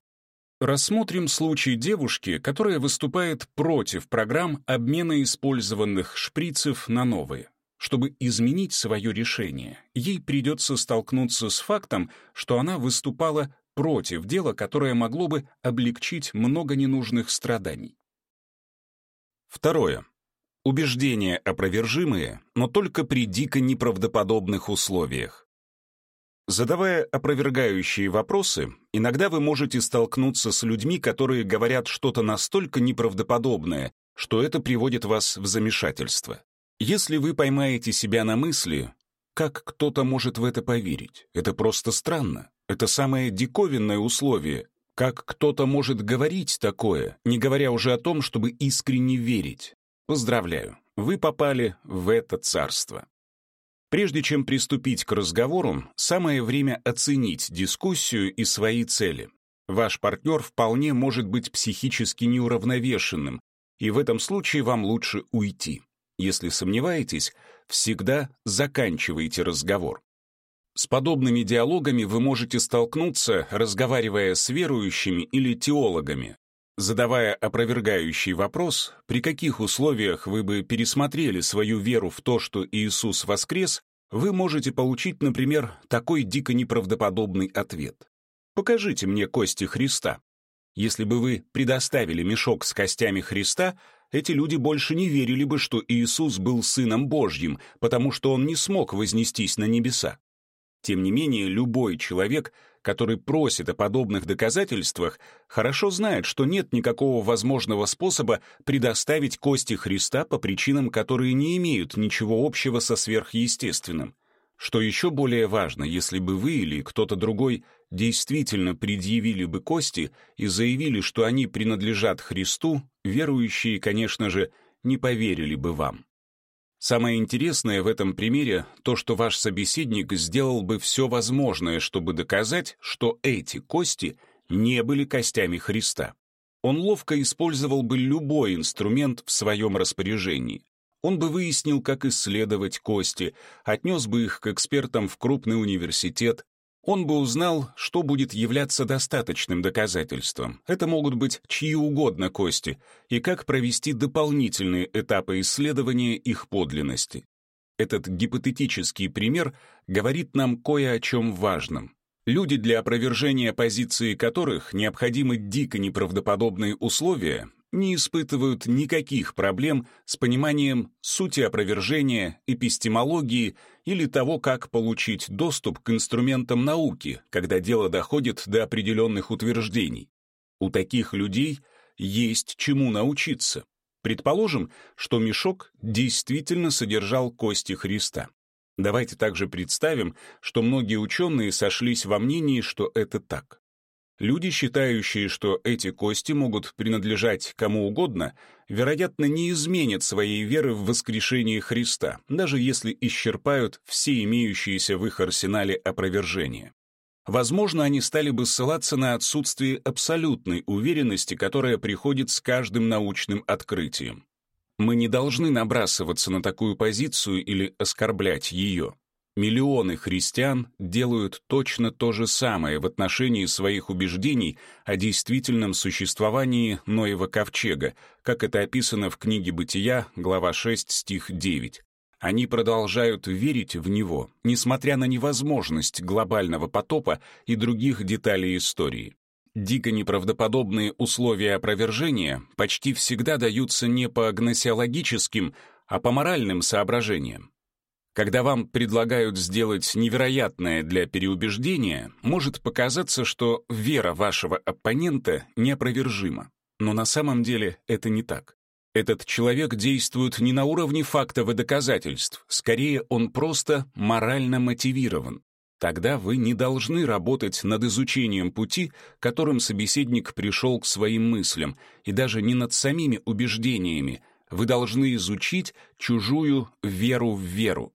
Рассмотрим случай девушки, которая выступает против программ обмена использованных шприцев на новые. Чтобы изменить свое решение, ей придется столкнуться с фактом, что она выступала против дела, которое могло бы облегчить много ненужных страданий. Второе. Убеждения опровержимые, но только при дико неправдоподобных условиях. Задавая опровергающие вопросы, иногда вы можете столкнуться с людьми, которые говорят что-то настолько неправдоподобное, что это приводит вас в замешательство. Если вы поймаете себя на мысли, как кто-то может в это поверить? Это просто странно. Это самое диковинное условие. Как кто-то может говорить такое, не говоря уже о том, чтобы искренне верить? Поздравляю, вы попали в это царство. Прежде чем приступить к разговору, самое время оценить дискуссию и свои цели. Ваш партнер вполне может быть психически неуравновешенным, и в этом случае вам лучше уйти. Если сомневаетесь, всегда заканчивайте разговор. С подобными диалогами вы можете столкнуться, разговаривая с верующими или теологами. Задавая опровергающий вопрос, при каких условиях вы бы пересмотрели свою веру в то, что Иисус воскрес, вы можете получить, например, такой дико неправдоподобный ответ. «Покажите мне кости Христа». Если бы вы предоставили мешок с костями Христа, эти люди больше не верили бы, что Иисус был Сыном Божьим, потому что Он не смог вознестись на небеса. Тем не менее, любой человек, который просит о подобных доказательствах, хорошо знает, что нет никакого возможного способа предоставить кости Христа по причинам, которые не имеют ничего общего со сверхъестественным. Что еще более важно, если бы вы или кто-то другой действительно предъявили бы кости и заявили, что они принадлежат Христу, верующие, конечно же, не поверили бы вам. Самое интересное в этом примере то, что ваш собеседник сделал бы все возможное, чтобы доказать, что эти кости не были костями Христа. Он ловко использовал бы любой инструмент в своем распоряжении. Он бы выяснил, как исследовать кости, отнес бы их к экспертам в крупный университет, он бы узнал, что будет являться достаточным доказательством. Это могут быть чьи угодно кости, и как провести дополнительные этапы исследования их подлинности. Этот гипотетический пример говорит нам кое о чем важном. Люди, для опровержения позиции которых необходимы дико неправдоподобные условия, не испытывают никаких проблем с пониманием сути опровержения, эпистемологии или того, как получить доступ к инструментам науки, когда дело доходит до определенных утверждений. У таких людей есть чему научиться. Предположим, что мешок действительно содержал кости Христа. Давайте также представим, что многие ученые сошлись во мнении, что это так. Люди, считающие, что эти кости могут принадлежать кому угодно, вероятно, не изменят своей веры в воскрешение Христа, даже если исчерпают все имеющиеся в их арсенале опровержения. Возможно, они стали бы ссылаться на отсутствие абсолютной уверенности, которая приходит с каждым научным открытием. Мы не должны набрасываться на такую позицию или оскорблять ее. Миллионы христиан делают точно то же самое в отношении своих убеждений о действительном существовании Ноева ковчега, как это описано в книге «Бытия», глава 6, стих 9. Они продолжают верить в него, несмотря на невозможность глобального потопа и других деталей истории. Дико неправдоподобные условия опровержения почти всегда даются не по гносеологическим, а по моральным соображениям. Когда вам предлагают сделать невероятное для переубеждения, может показаться, что вера вашего оппонента неопровержима. Но на самом деле это не так. Этот человек действует не на уровне фактов и доказательств, скорее он просто морально мотивирован. Тогда вы не должны работать над изучением пути, которым собеседник пришел к своим мыслям, и даже не над самими убеждениями. Вы должны изучить чужую веру в веру.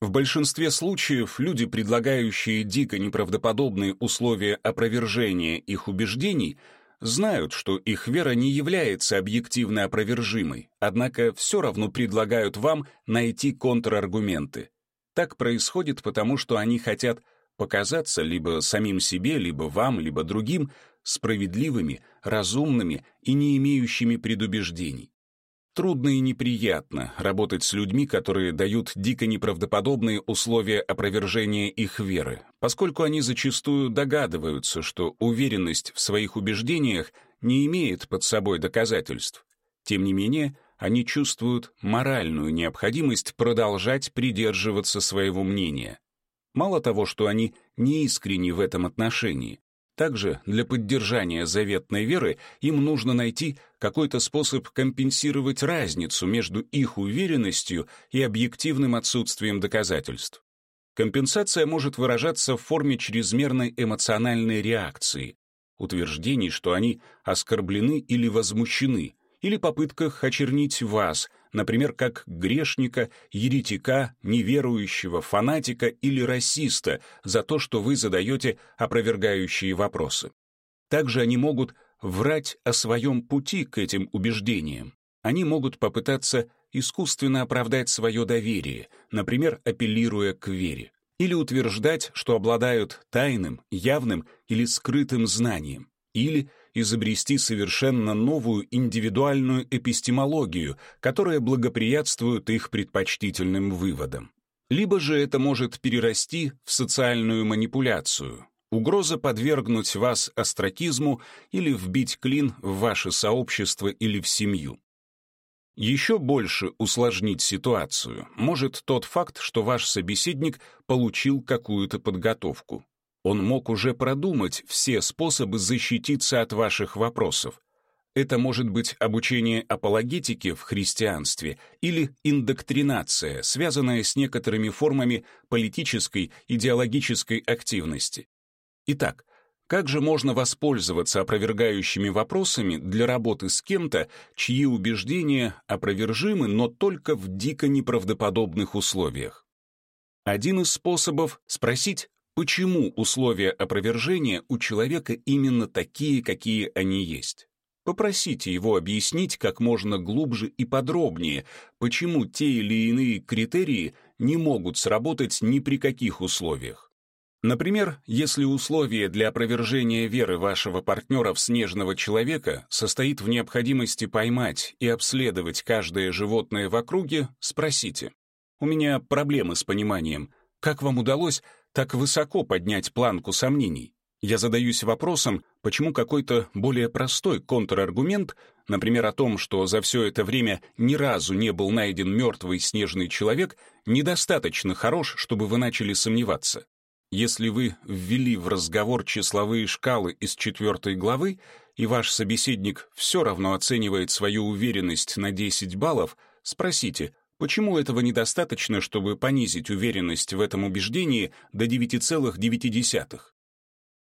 В большинстве случаев люди, предлагающие дико неправдоподобные условия опровержения их убеждений, знают, что их вера не является объективно опровержимой, однако все равно предлагают вам найти контраргументы. Так происходит потому, что они хотят показаться либо самим себе, либо вам, либо другим справедливыми, разумными и не имеющими предубеждений. Трудно и неприятно работать с людьми, которые дают дико неправдоподобные условия опровержения их веры, поскольку они зачастую догадываются, что уверенность в своих убеждениях не имеет под собой доказательств. Тем не менее, они чувствуют моральную необходимость продолжать придерживаться своего мнения. Мало того, что они неискренни в этом отношении, также для поддержания заветной веры им нужно найти какой-то способ компенсировать разницу между их уверенностью и объективным отсутствием доказательств. Компенсация может выражаться в форме чрезмерной эмоциональной реакции, утверждений, что они оскорблены или возмущены, или попытках очернить вас, например, как грешника, еретика, неверующего, фанатика или расиста за то, что вы задаете опровергающие вопросы. Также они могут врать о своем пути к этим убеждениям. Они могут попытаться искусственно оправдать свое доверие, например, апеллируя к вере. или утверждать, что обладают тайным, явным или скрытым знанием, или изобрести совершенно новую индивидуальную эпистемологию, которая благоприятствует их предпочтительным выводам. Либо же это может перерасти в социальную манипуляцию, угроза подвергнуть вас остракизму или вбить клин в ваше сообщество или в семью. Еще больше усложнить ситуацию может тот факт, что ваш собеседник получил какую-то подготовку. Он мог уже продумать все способы защититься от ваших вопросов. Это может быть обучение апологетике в христианстве или индоктринация, связанная с некоторыми формами политической, идеологической активности. Итак, как же можно воспользоваться опровергающими вопросами для работы с кем-то, чьи убеждения опровержимы, но только в дико неправдоподобных условиях? Один из способов — спросить, почему условия опровержения у человека именно такие, какие они есть. Попросите его объяснить как можно глубже и подробнее, почему те или иные критерии не могут сработать ни при каких условиях. Например, если условие для опровержения веры вашего партнера в снежного человека состоит в необходимости поймать и обследовать каждое животное в округе, спросите. У меня проблемы с пониманием. Как вам удалось так высоко поднять планку сомнений? Я задаюсь вопросом, почему какой-то более простой контраргумент, например, о том, что за все это время ни разу не был найден мертвый снежный человек, недостаточно хорош, чтобы вы начали сомневаться. Если вы ввели в разговор числовые шкалы из четвертой главы, и ваш собеседник все равно оценивает свою уверенность на 10 баллов, спросите, почему этого недостаточно, чтобы понизить уверенность в этом убеждении до 9,9.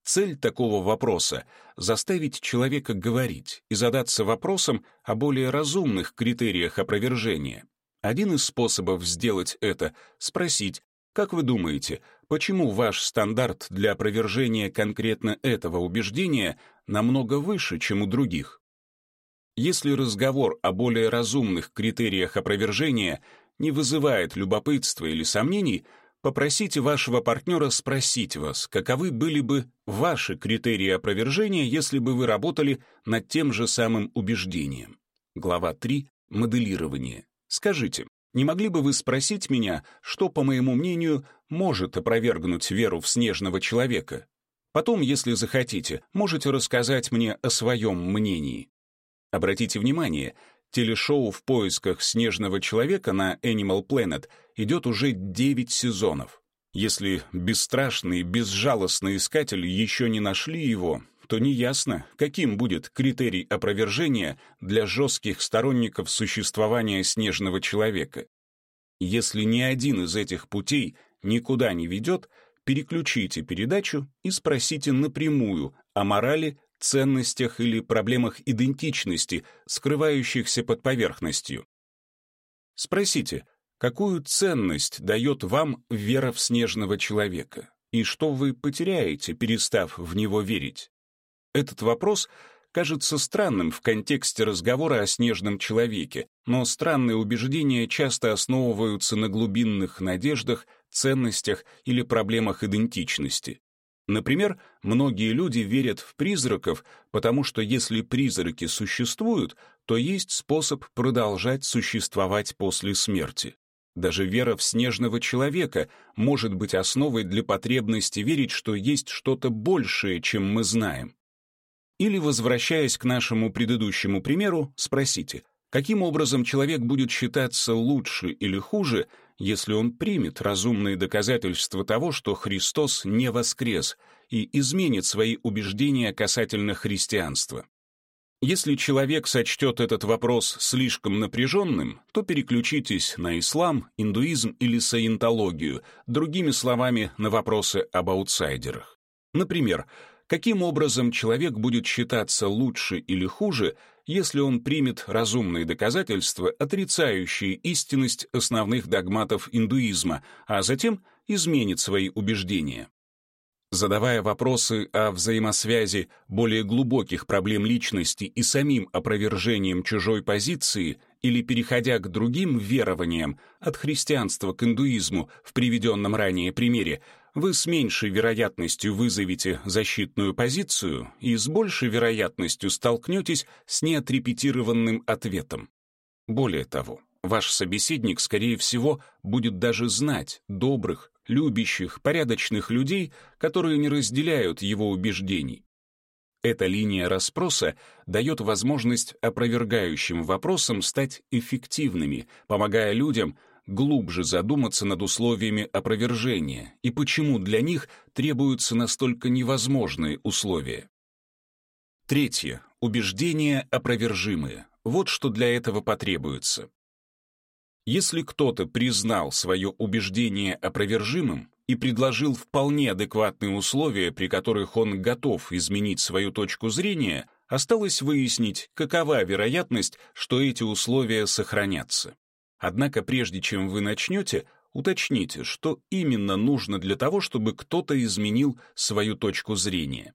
Цель такого вопроса — заставить человека говорить и задаться вопросом о более разумных критериях опровержения. Один из способов сделать это — спросить, как вы думаете, почему ваш стандарт для опровержения конкретно этого убеждения намного выше, чем у других? Если разговор о более разумных критериях опровержения не вызывает любопытства или сомнений, попросите вашего партнера спросить вас, каковы были бы ваши критерии опровержения, если бы вы работали над тем же самым убеждением. Глава 3. Моделирование. Скажите, не могли бы вы спросить меня, что, по моему мнению, может опровергнуть веру в снежного человека? Потом, если захотите, можете рассказать мне о своем мнении. Обратите внимание, телешоу «В поисках снежного человека» на Animal Planet идет уже 9 сезонов. Если бесстрашные, безжалостные искатели еще не нашли его, то неясно, каким будет критерий опровержения для жестких сторонников существования снежного человека. Если ни один из этих путей никуда не ведет, переключите передачу и спросите напрямую о морали, ценностях или проблемах идентичности, скрывающихся под поверхностью. Спросите, какую ценность дает вам вера в снежного человека, и что вы потеряете, перестав в него верить? Этот вопрос кажется странным в контексте разговора о снежном человеке, но странные убеждения часто основываются на глубинных надеждах, ценностях или проблемах идентичности. Например, многие люди верят в призраков, потому что если призраки существуют, то есть способ продолжать существовать после смерти. Даже вера в снежного человека может быть основой для потребности верить, что есть что-то большее, чем мы знаем. Или, возвращаясь к нашему предыдущему примеру, спросите, каким образом человек будет считаться лучше или хуже, если он примет разумные доказательства того, что Христос не воскрес, и изменит свои убеждения касательно христианства. Если человек сочтет этот вопрос слишком напряженным, то переключитесь на ислам, индуизм или саентологию, другими словами, на вопросы об аутсайдерах. Например, каким образом человек будет считаться лучше или хуже, если он примет разумные доказательства, отрицающие истинность основных догматов индуизма, а затем изменит свои убеждения. Задавая вопросы о взаимосвязи более глубоких проблем личности и самим опровержением чужой позиции, или переходя к другим верованиям, от христианства к индуизму в приведенном ранее примере, вы с меньшей вероятностью вызовете защитную позицию и с большей вероятностью столкнетесь с неотрепетированным ответом. Более того, ваш собеседник, скорее всего, будет даже знать добрых, любящих, порядочных людей, которые не разделяют его убеждений. Эта линия расспроса дает возможность опровергающим вопросам стать эффективными, помогая людям глубже задуматься над условиями опровержения и почему для них требуются настолько невозможные условия. Третье. Убеждения опровержимые. Вот что для этого потребуется. Если кто-то признал свое убеждение опровержимым и предложил вполне адекватные условия, при которых он готов изменить свою точку зрения, осталось выяснить, какова вероятность, что эти условия сохранятся. Однако прежде чем вы начнете, уточните, что именно нужно для того, чтобы кто-то изменил свою точку зрения.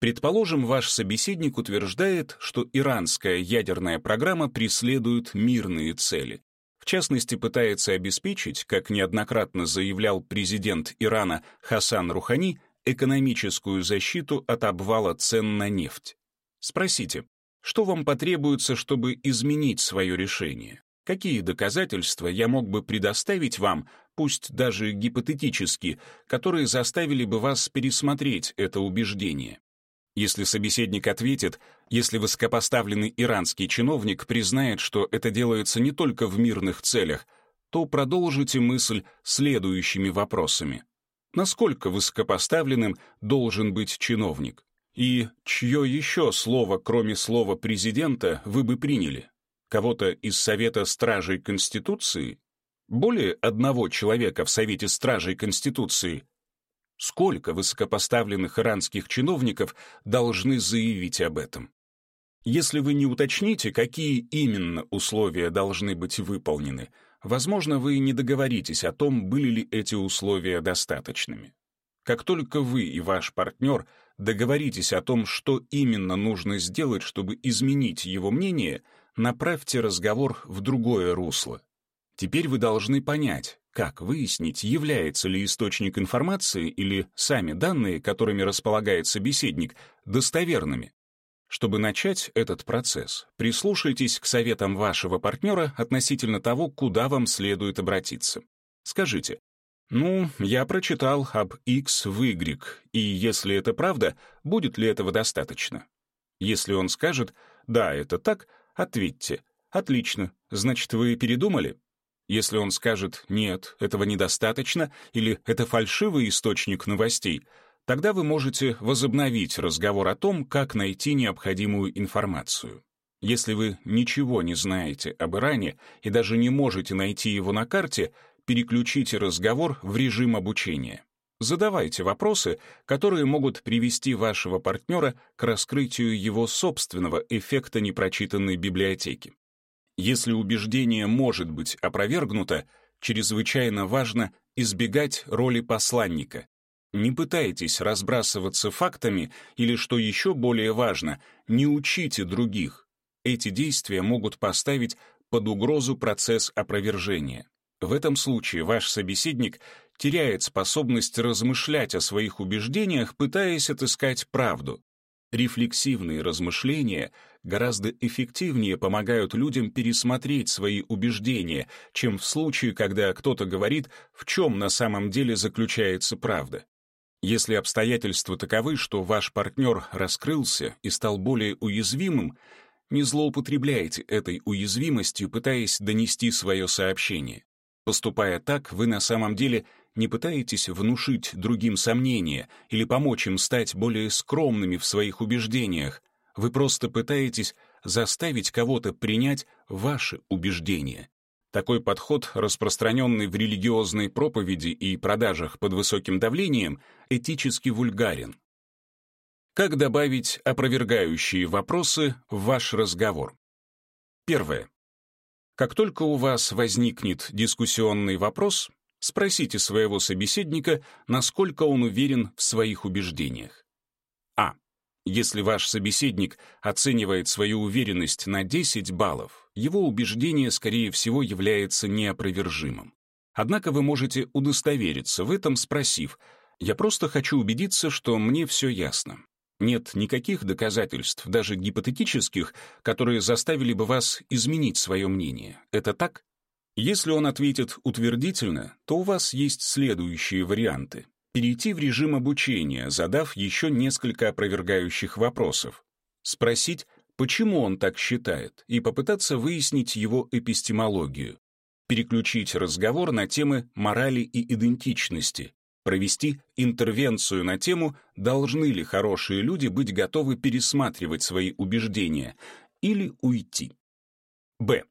Предположим, ваш собеседник утверждает, что иранская ядерная программа преследует мирные цели, в частности, пытается обеспечить, как неоднократно заявлял президент Ирана Хасан Рухани, экономическую защиту от обвала цен на нефть. Спросите, что вам потребуется, чтобы изменить свое решение? Какие доказательства я мог бы предоставить вам, пусть даже гипотетически, которые заставили бы вас пересмотреть это убеждение? Если собеседник ответит, если высокопоставленный иранский чиновник признает, что это делается не только в мирных целях, то продолжите мысль следующими вопросами. Насколько высокопоставленным должен быть чиновник? И чье еще слово, кроме слова президента, вы бы приняли? Кого-то из Совета Стражей Конституции? Более одного человека в Совете Стражей Конституции Сколько высокопоставленных иранских чиновников должны заявить об этом? Если вы не уточните, какие именно условия должны быть выполнены, возможно, вы не договоритесь о том, были ли эти условия достаточными. Как только вы и ваш партнер договоритесь о том, что именно нужно сделать, чтобы изменить его мнение, направьте разговор в другое русло. Теперь вы должны понять, как выяснить, является ли источник информации или сами данные, которыми располагает собеседник, достоверными? Чтобы начать этот процесс, прислушайтесь к советам вашего партнера относительно того, куда вам следует обратиться. Скажите, «Ну, я прочитал об X в Y, и если это правда, будет ли этого достаточно?» Если он скажет «Да, это так», ответьте «Отлично, значит, вы передумали?» Если он скажет «нет, этого недостаточно» или «это фальшивый источник новостей», тогда вы можете возобновить разговор о том, как найти необходимую информацию. Если вы ничего не знаете об Иране и даже не можете найти его на карте, переключите разговор в режим обучения. Задавайте вопросы, которые могут привести вашего партнера к раскрытию его собственного эффекта непрочитанной библиотеки. Если убеждение может быть опровергнуто, чрезвычайно важно избегать роли посланника. Не пытайтесь разбрасываться фактами или, что еще более важно, не учите других. Эти действия могут поставить под угрозу процесс опровержения. В этом случае ваш собеседник теряет способность размышлять о своих убеждениях, пытаясь отыскать правду. Рефлексивные размышления гораздо эффективнее помогают людям пересмотреть свои убеждения, чем в случае, когда кто-то говорит, в чем на самом деле заключается правда. Если обстоятельства таковы, что ваш партнер раскрылся и стал более уязвимым, не злоупотребляйте этой уязвимостью, пытаясь донести свое сообщение. Поступая так, вы на самом деле не пытаетесь внушить другим сомнения или помочь им стать более скромными в своих убеждениях. Вы просто пытаетесь заставить кого-то принять ваши убеждения. Такой подход, распространенный в религиозной проповеди и продажах под высоким давлением, этически вульгарен. Как добавить опровергающие вопросы в ваш разговор? Первое. Как только у вас возникнет дискуссионный вопрос, Спросите своего собеседника, насколько он уверен в своих убеждениях. А. Если ваш собеседник оценивает свою уверенность на 10 баллов, его убеждение, скорее всего, является неопровержимым. Однако вы можете удостовериться в этом, спросив, «Я просто хочу убедиться, что мне все ясно». Нет никаких доказательств, даже гипотетических, которые заставили бы вас изменить свое мнение. Это так? Если он ответит утвердительно, то у вас есть следующие варианты. Перейти в режим обучения, задав еще несколько опровергающих вопросов. Спросить, почему он так считает, и попытаться выяснить его эпистемологию. Переключить разговор на темы морали и идентичности. Провести интервенцию на тему, должны ли хорошие люди быть готовы пересматривать свои убеждения, или уйти. Б.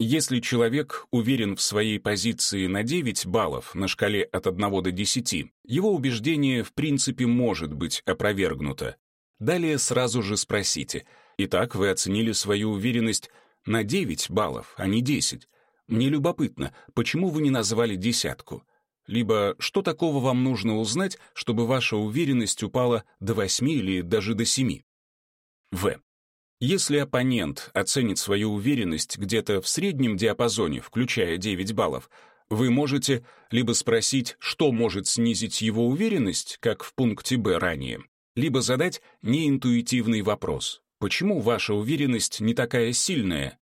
Если человек уверен в своей позиции на 9 баллов на шкале от 1 до 10, его убеждение в принципе может быть опровергнуто. Далее сразу же спросите, итак, вы оценили свою уверенность на 9 баллов, а не 10. Мне любопытно, почему вы не назвали десятку? Либо что такого вам нужно узнать, чтобы ваша уверенность упала до 8 или даже до 7? В. Если оппонент оценит свою уверенность где-то в среднем диапазоне, включая 9 баллов, вы можете либо спросить, что может снизить его уверенность, как в пункте Б ранее, либо задать неинтуитивный вопрос. Почему ваша уверенность не такая сильная?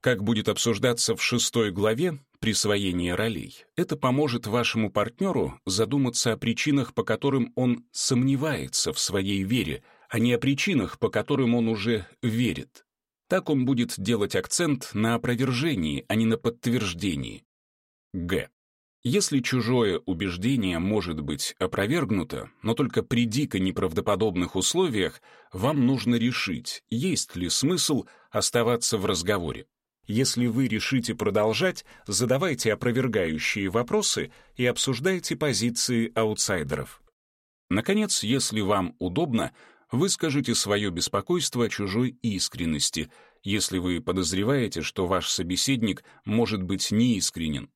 Как будет обсуждаться в шестой главе «Присвоение ролей», это поможет вашему партнеру задуматься о причинах, по которым он сомневается в своей вере — а не о причинах, по которым он уже верит. Так он будет делать акцент на опровержении, а не на подтверждении. Г. Если чужое убеждение может быть опровергнуто, но только при дико неправдоподобных условиях, вам нужно решить, есть ли смысл оставаться в разговоре. Если вы решите продолжать, задавайте опровергающие вопросы и обсуждайте позиции аутсайдеров. Наконец, если вам удобно, выскажите свое беспокойство о чужой искренности, если вы подозреваете, что ваш собеседник может быть неискренен.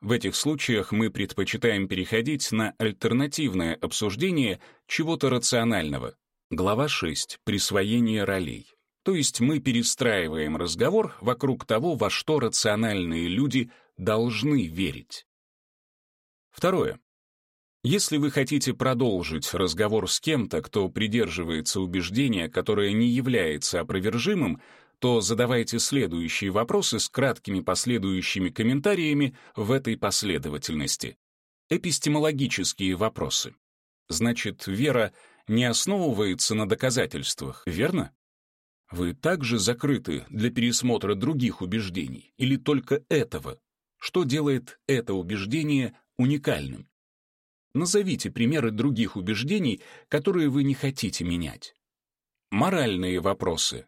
В этих случаях мы предпочитаем переходить на альтернативное обсуждение чего-то рационального. Глава 6. Присвоение ролей. То есть мы перестраиваем разговор вокруг того, во что рациональные люди должны верить. Второе. Если вы хотите продолжить разговор с кем-то, кто придерживается убеждения, которое не является опровержимым, то задавайте следующие вопросы с краткими последующими комментариями в этой последовательности. Эпистемологические вопросы. Значит, вера не основывается на доказательствах, верно? Вы также закрыты для пересмотра других убеждений или только этого? Что делает это убеждение уникальным? Назовите примеры других убеждений, которые вы не хотите менять. Моральные вопросы.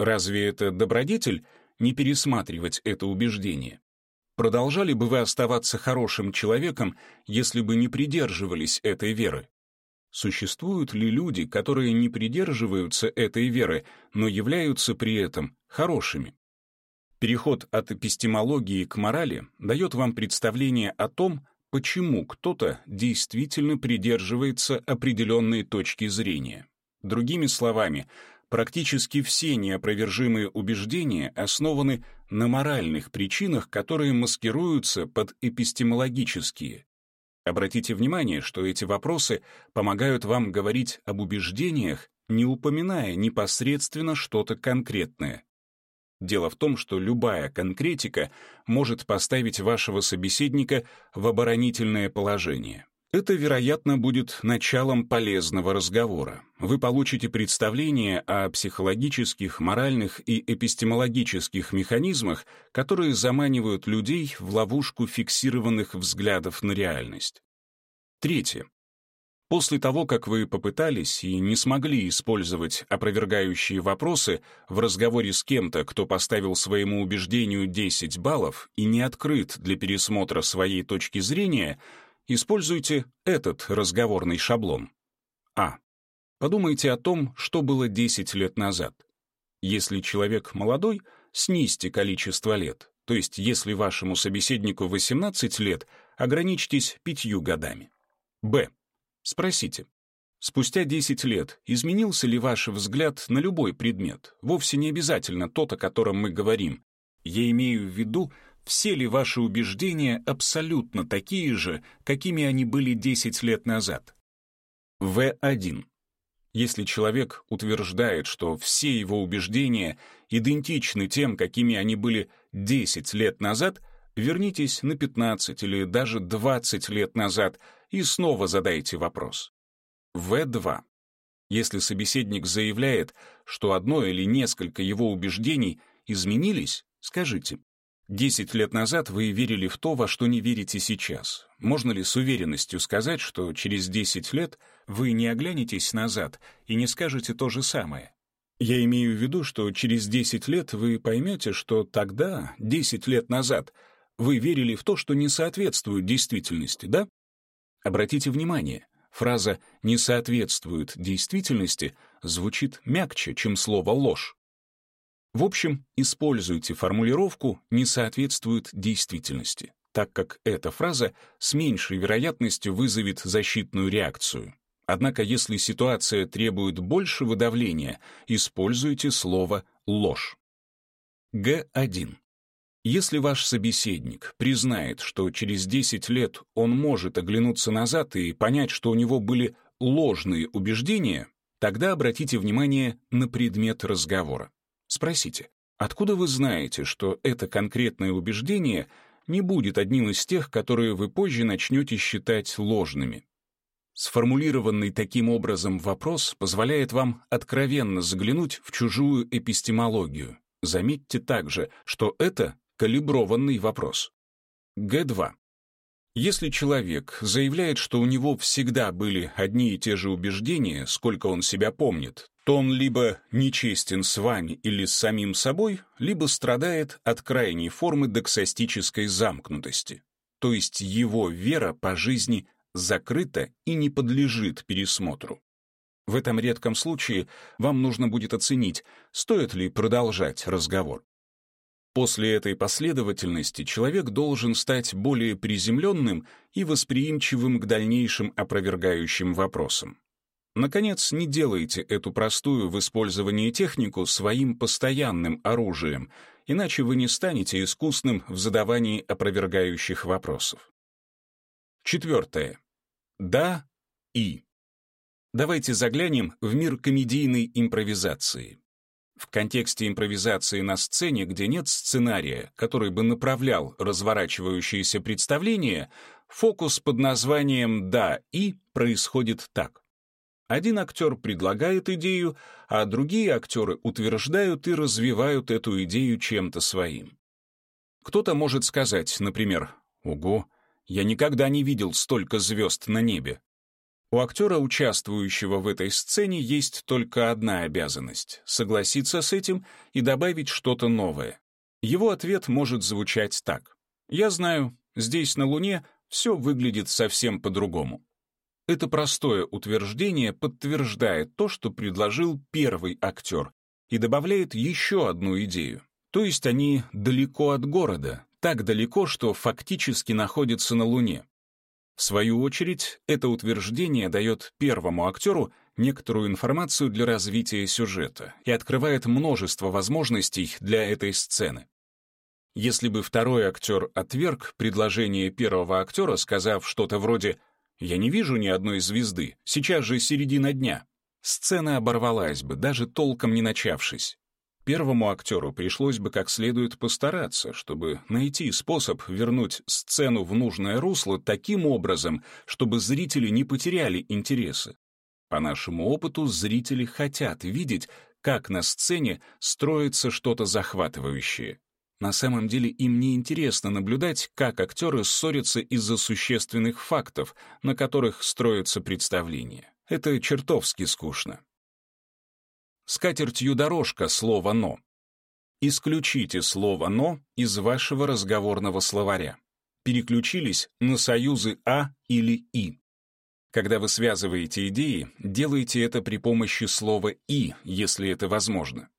Разве это добродетель не пересматривать это убеждение? Продолжали бы вы оставаться хорошим человеком, если бы не придерживались этой веры? Существуют ли люди, которые не придерживаются этой веры, но являются при этом хорошими? Переход от эпистемологии к морали дает вам представление о том, почему кто-то действительно придерживается определенной точки зрения. Другими словами, практически все неопровержимые убеждения основаны на моральных причинах, которые маскируются под эпистемологические. Обратите внимание, что эти вопросы помогают вам говорить об убеждениях, не упоминая непосредственно что-то конкретное. Дело в том, что любая конкретика может поставить вашего собеседника в оборонительное положение. Это, вероятно, будет началом полезного разговора. Вы получите представление о психологических, моральных и эпистемологических механизмах, которые заманивают людей в ловушку фиксированных взглядов на реальность. Третье. После того, как вы попытались и не смогли использовать опровергающие вопросы в разговоре с кем-то, кто поставил своему убеждению 10 баллов и не открыт для пересмотра своей точки зрения, используйте этот разговорный шаблон. А. Подумайте о том, что было 10 лет назад. Если человек молодой, снизьте количество лет. То есть, если вашему собеседнику 18 лет, ограничьтесь пятью годами. Б. Спросите, Спустя 10 лет изменился ли ваш взгляд на любой предмет? Вовсе не обязательно тот, о котором мы говорим. Я имею в виду, все ли ваши убеждения абсолютно такие же, какими они были 10 лет назад? В1. Если человек утверждает, что все его убеждения идентичны тем, какими они были 10 лет назад, вернитесь на 15 или даже 20 лет назад и снова задайте вопрос. В2. Если собеседник заявляет, что одно или несколько его убеждений изменились, скажите, Десять лет назад вы верили в то, во что не верите сейчас. Можно ли с уверенностью сказать, что через десять лет вы не оглянетесь назад и не скажете то же самое? Я имею в виду, что через десять лет вы поймете, что тогда, десять лет назад, вы верили в то, что не соответствует действительности, да? Обратите внимание, фраза «не соответствует действительности» звучит мягче, чем слово «ложь». В общем, используйте формулировку «не соответствует действительности», так как эта фраза с меньшей вероятностью вызовет защитную реакцию. Однако, если ситуация требует большего давления, используйте слово «ложь». Г1. Если ваш собеседник признает, что через 10 лет он может оглянуться назад и понять, что у него были ложные убеждения, тогда обратите внимание на предмет разговора. Спросите, откуда вы знаете, что это конкретное убеждение не будет одним из тех, которые вы позже начнете считать ложными? Сформулированный таким образом вопрос позволяет вам откровенно заглянуть в чужую эпистемологию. Заметьте также, что это калиброванный вопрос. Г2. Если человек заявляет, что у него всегда были одни и те же убеждения, сколько он себя помнит, то он либо нечестен с вами или с самим собой, либо страдает от крайней формы доксастической замкнутости, то есть его вера по жизни закрыта и не подлежит пересмотру. В этом редком случае вам нужно будет оценить, стоит ли продолжать разговор. После этой последовательности человек должен стать более приземленным и восприимчивым к дальнейшим опровергающим вопросам. Наконец, не делайте эту простую в использовании технику своим постоянным оружием, иначе вы не станете искусным в задавании опровергающих вопросов. Четвертое. Да и. Давайте заглянем в мир комедийной импровизации. В контексте импровизации на сцене, где нет сценария, который бы направлял разворачивающееся представление, фокус под названием «да» и происходит так. Один актер предлагает идею, а другие актеры утверждают и развивают эту идею чем-то своим. Кто-то может сказать, например, «Ого, я никогда не видел столько звезд на небе». У актера, участвующего в этой сцене, есть только одна обязанность — согласиться с этим и добавить что-то новое. Его ответ может звучать так. «Я знаю, здесь на Луне все выглядит совсем по-другому». Это простое утверждение подтверждает то, что предложил первый актер, и добавляет еще одну идею. То есть они далеко от города, так далеко, что фактически находятся на Луне. В свою очередь, это утверждение дает первому актеру некоторую информацию для развития сюжета и открывает множество возможностей для этой сцены. Если бы второй актер отверг предложение первого актера, сказав что-то вроде я не вижу ни одной звезды, сейчас же середина дня. Сцена оборвалась бы, даже толком не начавшись. Первому актеру пришлось бы как следует постараться, чтобы найти способ вернуть сцену в нужное русло таким образом, чтобы зрители не потеряли интереса. По нашему опыту, зрители хотят видеть, как на сцене строится что-то захватывающее. На самом деле им не интересно наблюдать, как актеры ссорятся из-за существенных фактов, на которых строится представление. Это чертовски скучно. Скатертью дорожка слово «но». Исключите слово «но» из вашего разговорного словаря. Переключились на союзы «а» или «и». Когда вы связываете идеи, делайте это при помощи слова «и», если это возможно.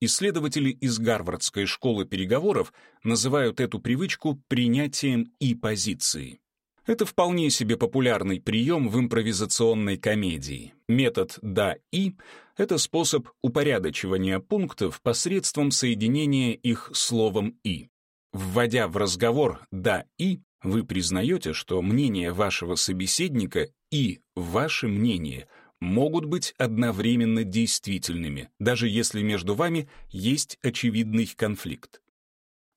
Исследователи из Гарвардской школы переговоров называют эту привычку принятием и позиции. Это вполне себе популярный прием в импровизационной комедии. Метод «да» и — это способ упорядочивания пунктов посредством соединения их словом «и». Вводя в разговор «да» и, вы признаете, что мнение вашего собеседника и ваше мнение могут быть одновременно действительными, даже если между вами есть очевидный конфликт.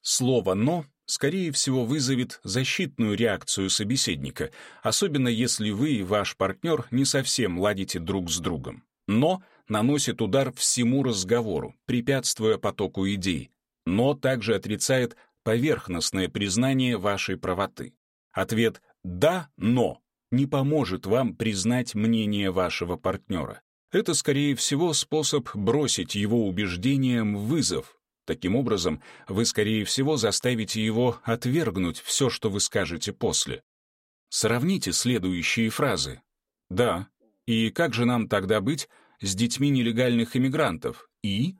Слово «но» скорее всего вызовет защитную реакцию собеседника, особенно если вы и ваш партнер не совсем ладите друг с другом. «Но» наносит удар всему разговору, препятствуя потоку идей, но также отрицает поверхностное признание вашей правоты. Ответ «да, но» не поможет вам признать мнение вашего партнера. Это, скорее всего, способ бросить его убеждениям вызов. Таким образом, вы, скорее всего, заставите его отвергнуть все, что вы скажете после. Сравните следующие фразы. «Да, и как же нам тогда быть с детьми нелегальных иммигрантов?» И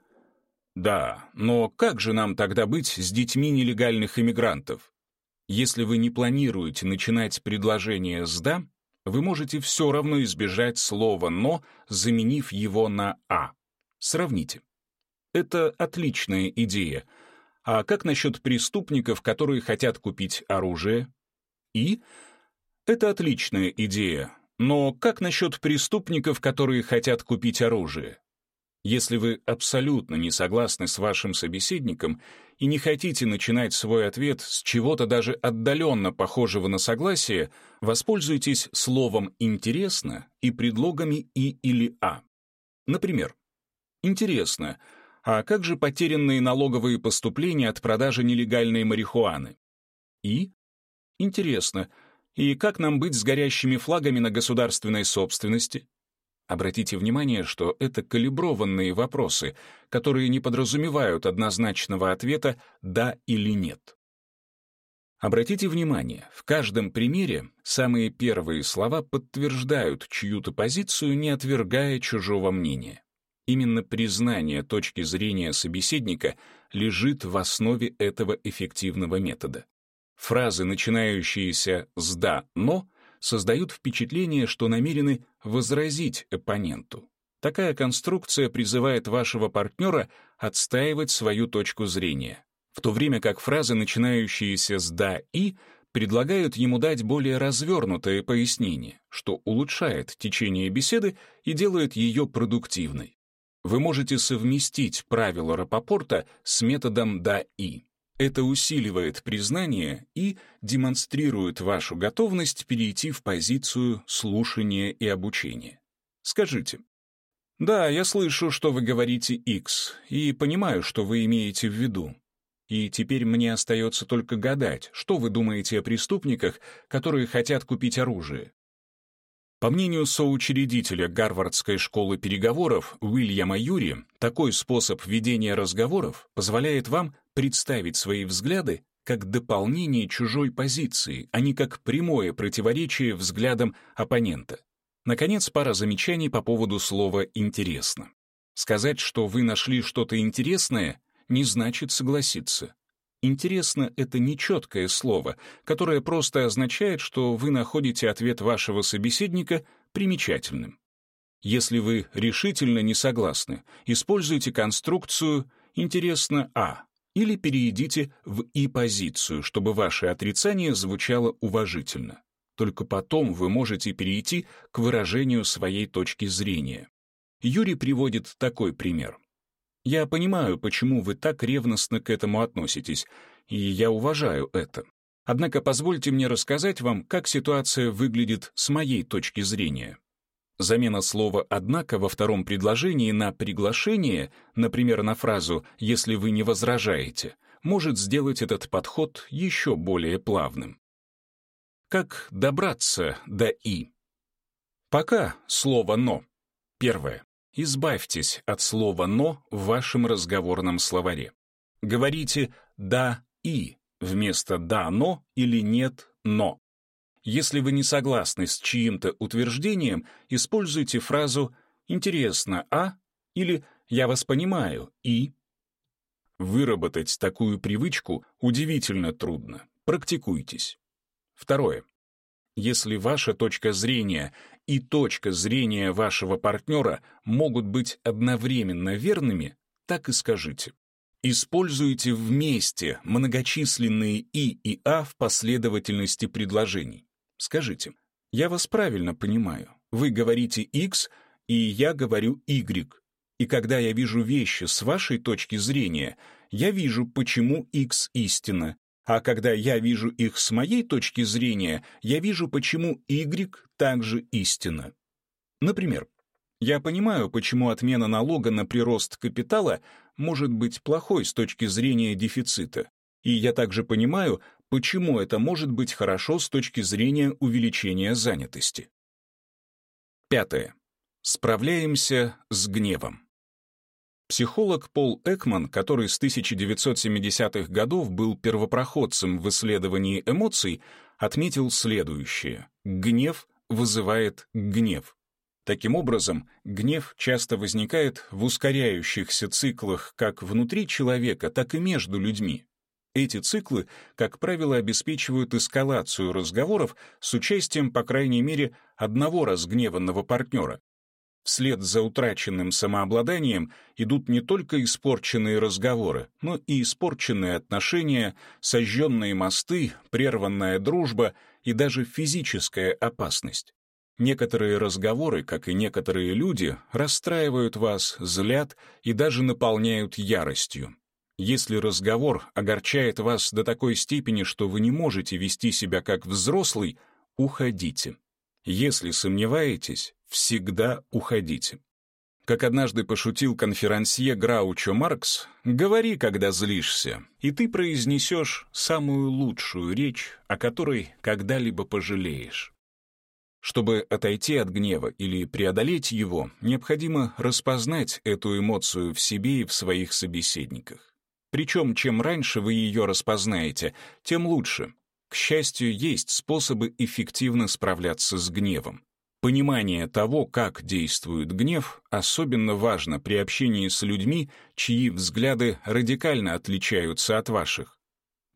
да, но как же нам тогда быть с детьми нелегальных иммигрантов? Если вы не планируете начинать предложение с «да», вы можете все равно избежать слова «но», заменив его на «а». Сравните. Это отличная идея. А как насчет преступников, которые хотят купить оружие? И? Это отличная идея. Но как насчет преступников, которые хотят купить оружие? Если вы абсолютно не согласны с вашим собеседником и не хотите начинать свой ответ с чего-то даже отдаленно похожего на согласие, воспользуйтесь словом «интересно» и предлогами «и» или «а». Например, «Интересно, а как же потерянные налоговые поступления от продажи нелегальной марихуаны?» И «Интересно, и как нам быть с горящими флагами на государственной собственности?» Обратите внимание, что это калиброванные вопросы, которые не подразумевают однозначного ответа «да» или «нет». Обратите внимание, в каждом примере самые первые слова подтверждают чью-то позицию, не отвергая чужого мнения. Именно признание точки зрения собеседника лежит в основе этого эффективного метода. Фразы, начинающиеся с «да», «но», создают впечатление, что намерены возразить оппоненту. Такая конструкция призывает вашего партнера отстаивать свою точку зрения, в то время как фразы, начинающиеся с «да» и предлагают ему дать более развернутое пояснение, что улучшает течение беседы и делает ее продуктивной. Вы можете совместить правила Рапопорта с методом «да» и. Это усиливает признание и демонстрирует вашу готовность перейти в позицию слушания и обучения. Скажите, «Да, я слышу, что вы говорите X, и понимаю, что вы имеете в виду. И теперь мне остается только гадать, что вы думаете о преступниках, которые хотят купить оружие. По мнению соучредителя Гарвардской школы переговоров Уильяма Юри, такой способ ведения разговоров позволяет вам представить свои взгляды как дополнение чужой позиции, а не как прямое противоречие взглядам оппонента. Наконец, пара замечаний по поводу слова «интересно». Сказать, что вы нашли что-то интересное, не значит согласиться. «Интересно» — это нечеткое слово, которое просто означает, что вы находите ответ вашего собеседника примечательным. Если вы решительно не согласны, используйте конструкцию «интересно А» или перейдите в «и-позицию», чтобы ваше отрицание звучало уважительно. Только потом вы можете перейти к выражению своей точки зрения. Юрий приводит такой пример. Я понимаю, почему вы так ревностно к этому относитесь, и я уважаю это. Однако позвольте мне рассказать вам, как ситуация выглядит с моей точки зрения. Замена слова «однако» во втором предложении на «приглашение», например, на фразу «если вы не возражаете», может сделать этот подход еще более плавным. Как добраться до «и»? Пока слово «но». Первое. Избавьтесь от слова «но» в вашем разговорном словаре. Говорите «да» и вместо «да, но» или «нет, но». Если вы не согласны с чьим-то утверждением, используйте фразу «интересно, а?» или «я вас понимаю, и?» Выработать такую привычку удивительно трудно. Практикуйтесь. Второе. Если ваша точка зрения и точка зрения вашего партнера могут быть одновременно верными, так и скажите. Используйте вместе многочисленные «и» и «а» в последовательности предложений. Скажите, я вас правильно понимаю. Вы говорите X, и я говорю Y. И когда я вижу вещи с вашей точки зрения, я вижу, почему X истина. А когда я вижу их с моей точки зрения, я вижу, почему Y также истина. Например, я понимаю, почему отмена налога на прирост капитала может быть плохой с точки зрения дефицита. И я также понимаю, почему это может быть хорошо с точки зрения увеличения занятости. Пятое. Справляемся с гневом. Психолог Пол Экман, который с 1970-х годов был первопроходцем в исследовании эмоций, отметил следующее. Гнев вызывает гнев. Таким образом, гнев часто возникает в ускоряющихся циклах как внутри человека, так и между людьми. Эти циклы, как правило, обеспечивают эскалацию разговоров с участием, по крайней мере, одного разгневанного партнера. Вслед за утраченным самообладанием идут не только испорченные разговоры, но и испорченные отношения, сожженные мосты, прерванная дружба и даже физическая опасность. Некоторые разговоры, как и некоторые люди, расстраивают вас, злят и даже наполняют яростью. Если разговор огорчает вас до такой степени, что вы не можете вести себя как взрослый, уходите. Если сомневаетесь, всегда уходите. Как однажды пошутил конферансье Граучо Маркс, «Говори, когда злишься, и ты произнесешь самую лучшую речь, о которой когда-либо пожалеешь». Чтобы отойти от гнева или преодолеть его, необходимо распознать эту эмоцию в себе и в своих собеседниках. Причем, чем раньше вы ее распознаете, тем лучше. К счастью, есть способы эффективно справляться с гневом. Понимание того, как действует гнев, особенно важно при общении с людьми, чьи взгляды радикально отличаются от ваших.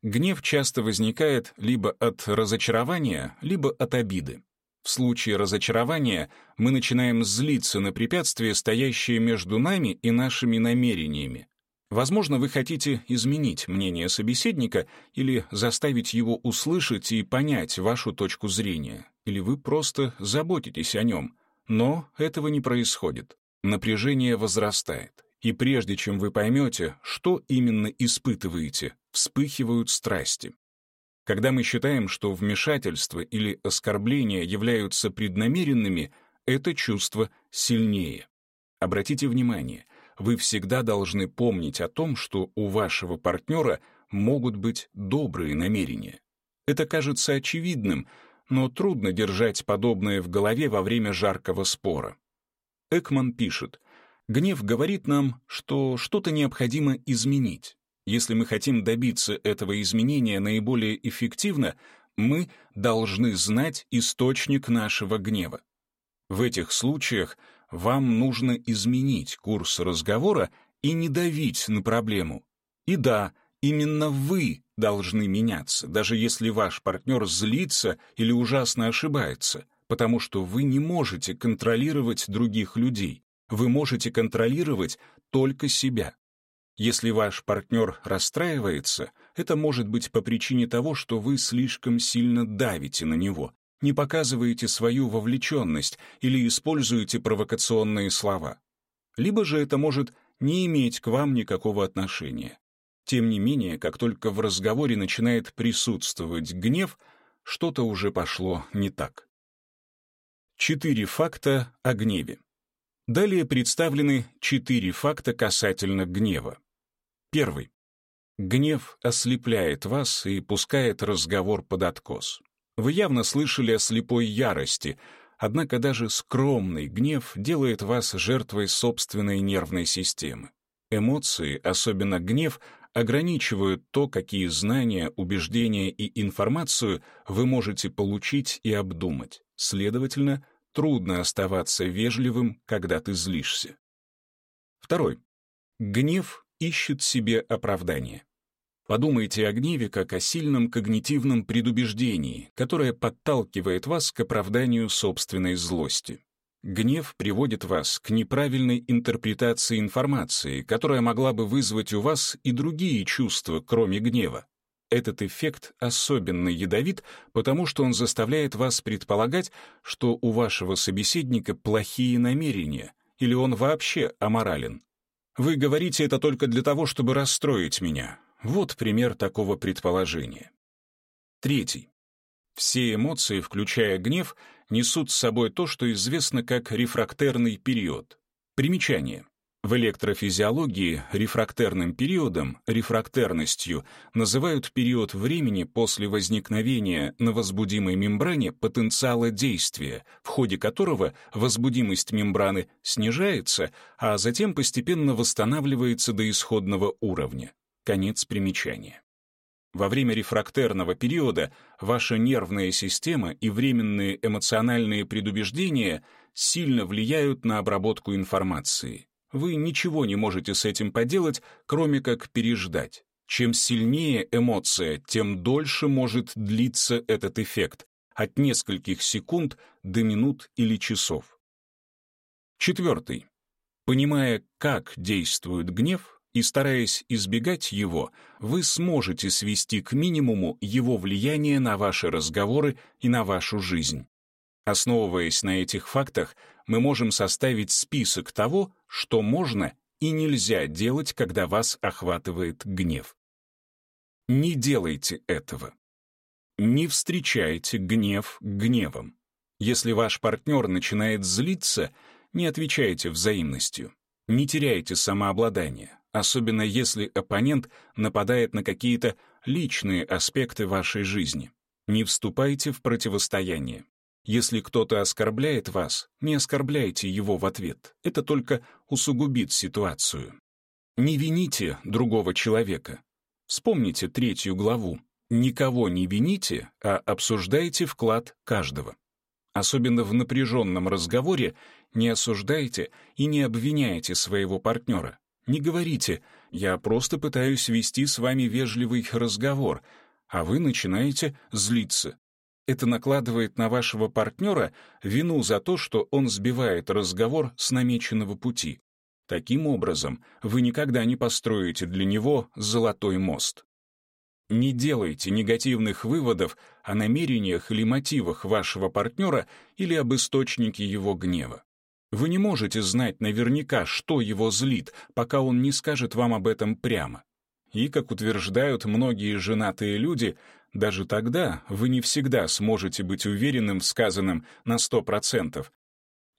Гнев часто возникает либо от разочарования, либо от обиды. В случае разочарования мы начинаем злиться на препятствия, стоящие между нами и нашими намерениями. Возможно, вы хотите изменить мнение собеседника или заставить его услышать и понять вашу точку зрения или вы просто заботитесь о нем, но этого не происходит. Напряжение возрастает, и прежде чем вы поймете, что именно испытываете, вспыхивают страсти. Когда мы считаем, что вмешательство или оскорбление являются преднамеренными, это чувство сильнее. Обратите внимание, вы всегда должны помнить о том, что у вашего партнера могут быть добрые намерения. Это кажется очевидным, но трудно держать подобное в голове во время жаркого спора. Экман пишет, «Гнев говорит нам, что что-то необходимо изменить. Если мы хотим добиться этого изменения наиболее эффективно, мы должны знать источник нашего гнева. В этих случаях вам нужно изменить курс разговора и не давить на проблему. И да, именно вы должны меняться, даже если ваш партнер злится или ужасно ошибается, потому что вы не можете контролировать других людей. Вы можете контролировать только себя. Если ваш партнер расстраивается, это может быть по причине того, что вы слишком сильно давите на него, не показываете свою вовлеченность или используете провокационные слова. Либо же это может не иметь к вам никакого отношения. Тем не менее, как только в разговоре начинает присутствовать гнев, что-то уже пошло не так. Четыре факта о гневе. Далее представлены четыре факта касательно гнева. Первый. Гнев ослепляет вас и пускает разговор под откос. Вы явно слышали о слепой ярости, однако даже скромный гнев делает вас жертвой собственной нервной системы. Эмоции, особенно гнев, ограничивают то, какие знания, убеждения и информацию вы можете получить и обдумать. Следовательно, трудно оставаться вежливым, когда ты злишься. Второй. Гнев ищет себе оправдание. Подумайте о гневе как о сильном когнитивном предубеждении, которое подталкивает вас к оправданию собственной злости. Гнев приводит вас к неправильной интерпретации информации, которая могла бы вызвать у вас и другие чувства, кроме гнева. Этот эффект особенно ядовит, потому что он заставляет вас предполагать, что у вашего собеседника плохие намерения, или он вообще аморален. Вы говорите это только для того, чтобы расстроить меня. Вот пример такого предположения. Третий. Все эмоции, включая гнев, несут с собой то, что известно как рефрактерный период. Примечание. В электрофизиологии рефрактерным периодом, рефрактерностью, называют период времени после возникновения на возбудимой мембране потенциала действия, в ходе которого возбудимость мембраны снижается, а затем постепенно восстанавливается до исходного уровня. Конец примечания. Во время рефрактерного периода ваша нервная система и временные эмоциональные предубеждения сильно влияют на обработку информации. Вы ничего не можете с этим поделать, кроме как переждать. Чем сильнее эмоция, тем дольше может длиться этот эффект, от нескольких секунд до минут или часов. Четвертый. Понимая, как действует гнев, и стараясь избегать его, вы сможете свести к минимуму его влияние на ваши разговоры и на вашу жизнь. Основываясь на этих фактах, мы можем составить список того, что можно и нельзя делать, когда вас охватывает гнев. Не делайте этого. Не встречайте гнев гневом. Если ваш партнер начинает злиться, не отвечайте взаимностью. Не теряйте самообладание особенно если оппонент нападает на какие-то личные аспекты вашей жизни. Не вступайте в противостояние. Если кто-то оскорбляет вас, не оскорбляйте его в ответ. Это только усугубит ситуацию. Не вините другого человека. Вспомните третью главу. Никого не вините, а обсуждайте вклад каждого. Особенно в напряженном разговоре не осуждайте и не обвиняйте своего партнера. Не говорите «я просто пытаюсь вести с вами вежливый разговор», а вы начинаете злиться. Это накладывает на вашего партнера вину за то, что он сбивает разговор с намеченного пути. Таким образом, вы никогда не построите для него золотой мост. Не делайте негативных выводов о намерениях или мотивах вашего партнера или об источнике его гнева. Вы не можете знать наверняка, что его злит, пока он не скажет вам об этом прямо. И, как утверждают многие женатые люди, даже тогда вы не всегда сможете быть уверенным в сказанном на сто процентов.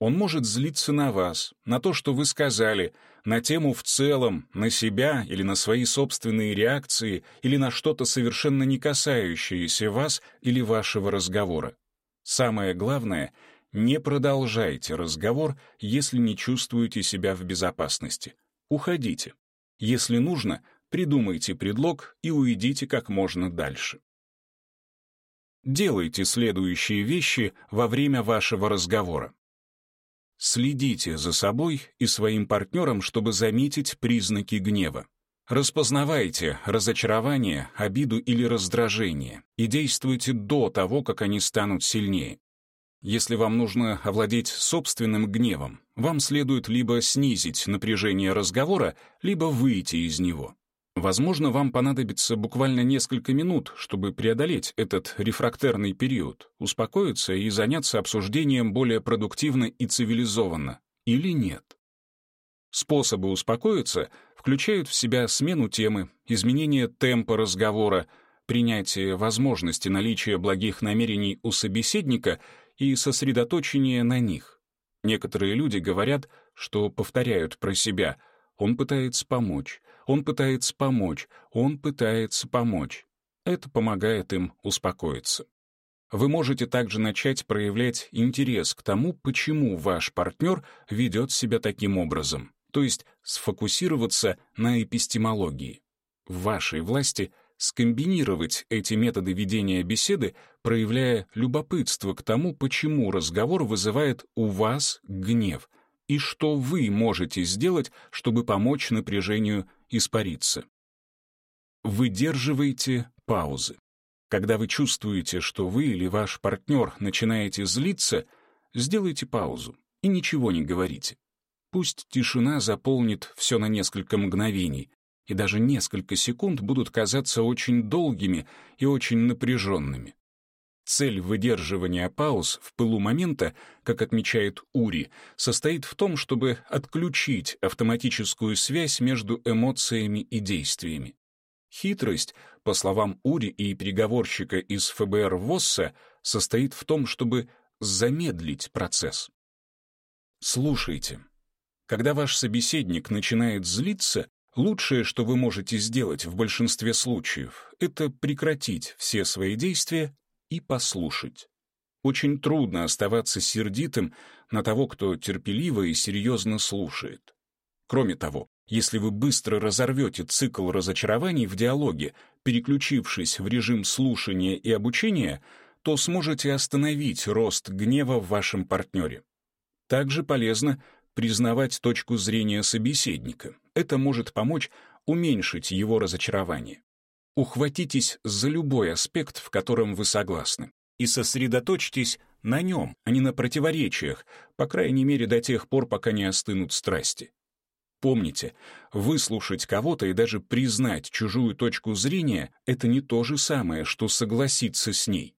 Он может злиться на вас, на то, что вы сказали, на тему в целом, на себя или на свои собственные реакции, или на что-то совершенно не касающееся вас или вашего разговора. Самое главное — не продолжайте разговор, если не чувствуете себя в безопасности. Уходите. Если нужно, придумайте предлог и уйдите как можно дальше. Делайте следующие вещи во время вашего разговора. Следите за собой и своим партнером, чтобы заметить признаки гнева. Распознавайте разочарование, обиду или раздражение и действуйте до того, как они станут сильнее. Если вам нужно овладеть собственным гневом, вам следует либо снизить напряжение разговора, либо выйти из него. Возможно, вам понадобится буквально несколько минут, чтобы преодолеть этот рефрактерный период, успокоиться и заняться обсуждением более продуктивно и цивилизованно. Или нет? Способы успокоиться включают в себя смену темы, изменение темпа разговора, принятие возможности наличия благих намерений у собеседника — и сосредоточение на них. Некоторые люди говорят, что повторяют про себя «он пытается помочь», «он пытается помочь», «он пытается помочь». Это помогает им успокоиться. Вы можете также начать проявлять интерес к тому, почему ваш партнер ведет себя таким образом, то есть сфокусироваться на эпистемологии. В вашей власти скомбинировать эти методы ведения беседы, проявляя любопытство к тому, почему разговор вызывает у вас гнев, и что вы можете сделать, чтобы помочь напряжению испариться. Выдерживайте паузы. Когда вы чувствуете, что вы или ваш партнер начинаете злиться, сделайте паузу и ничего не говорите. Пусть тишина заполнит все на несколько мгновений, и даже несколько секунд будут казаться очень долгими и очень напряженными. Цель выдерживания пауз в пылу момента, как отмечает Ури, состоит в том, чтобы отключить автоматическую связь между эмоциями и действиями. Хитрость, по словам Ури и переговорщика из ФБР Восса, состоит в том, чтобы замедлить процесс. Слушайте. Когда ваш собеседник начинает злиться, лучшее, что вы можете сделать в большинстве случаев, это прекратить все свои действия и послушать. Очень трудно оставаться сердитым на того, кто терпеливо и серьезно слушает. Кроме того, если вы быстро разорвете цикл разочарований в диалоге, переключившись в режим слушания и обучения, то сможете остановить рост гнева в вашем партнере. Также полезно признавать точку зрения собеседника. Это может помочь уменьшить его разочарование. Ухватитесь за любой аспект, в котором вы согласны, и сосредоточьтесь на нем, а не на противоречиях, по крайней мере до тех пор, пока не остынут страсти. Помните, выслушать кого-то и даже признать чужую точку зрения — это не то же самое, что согласиться с ней.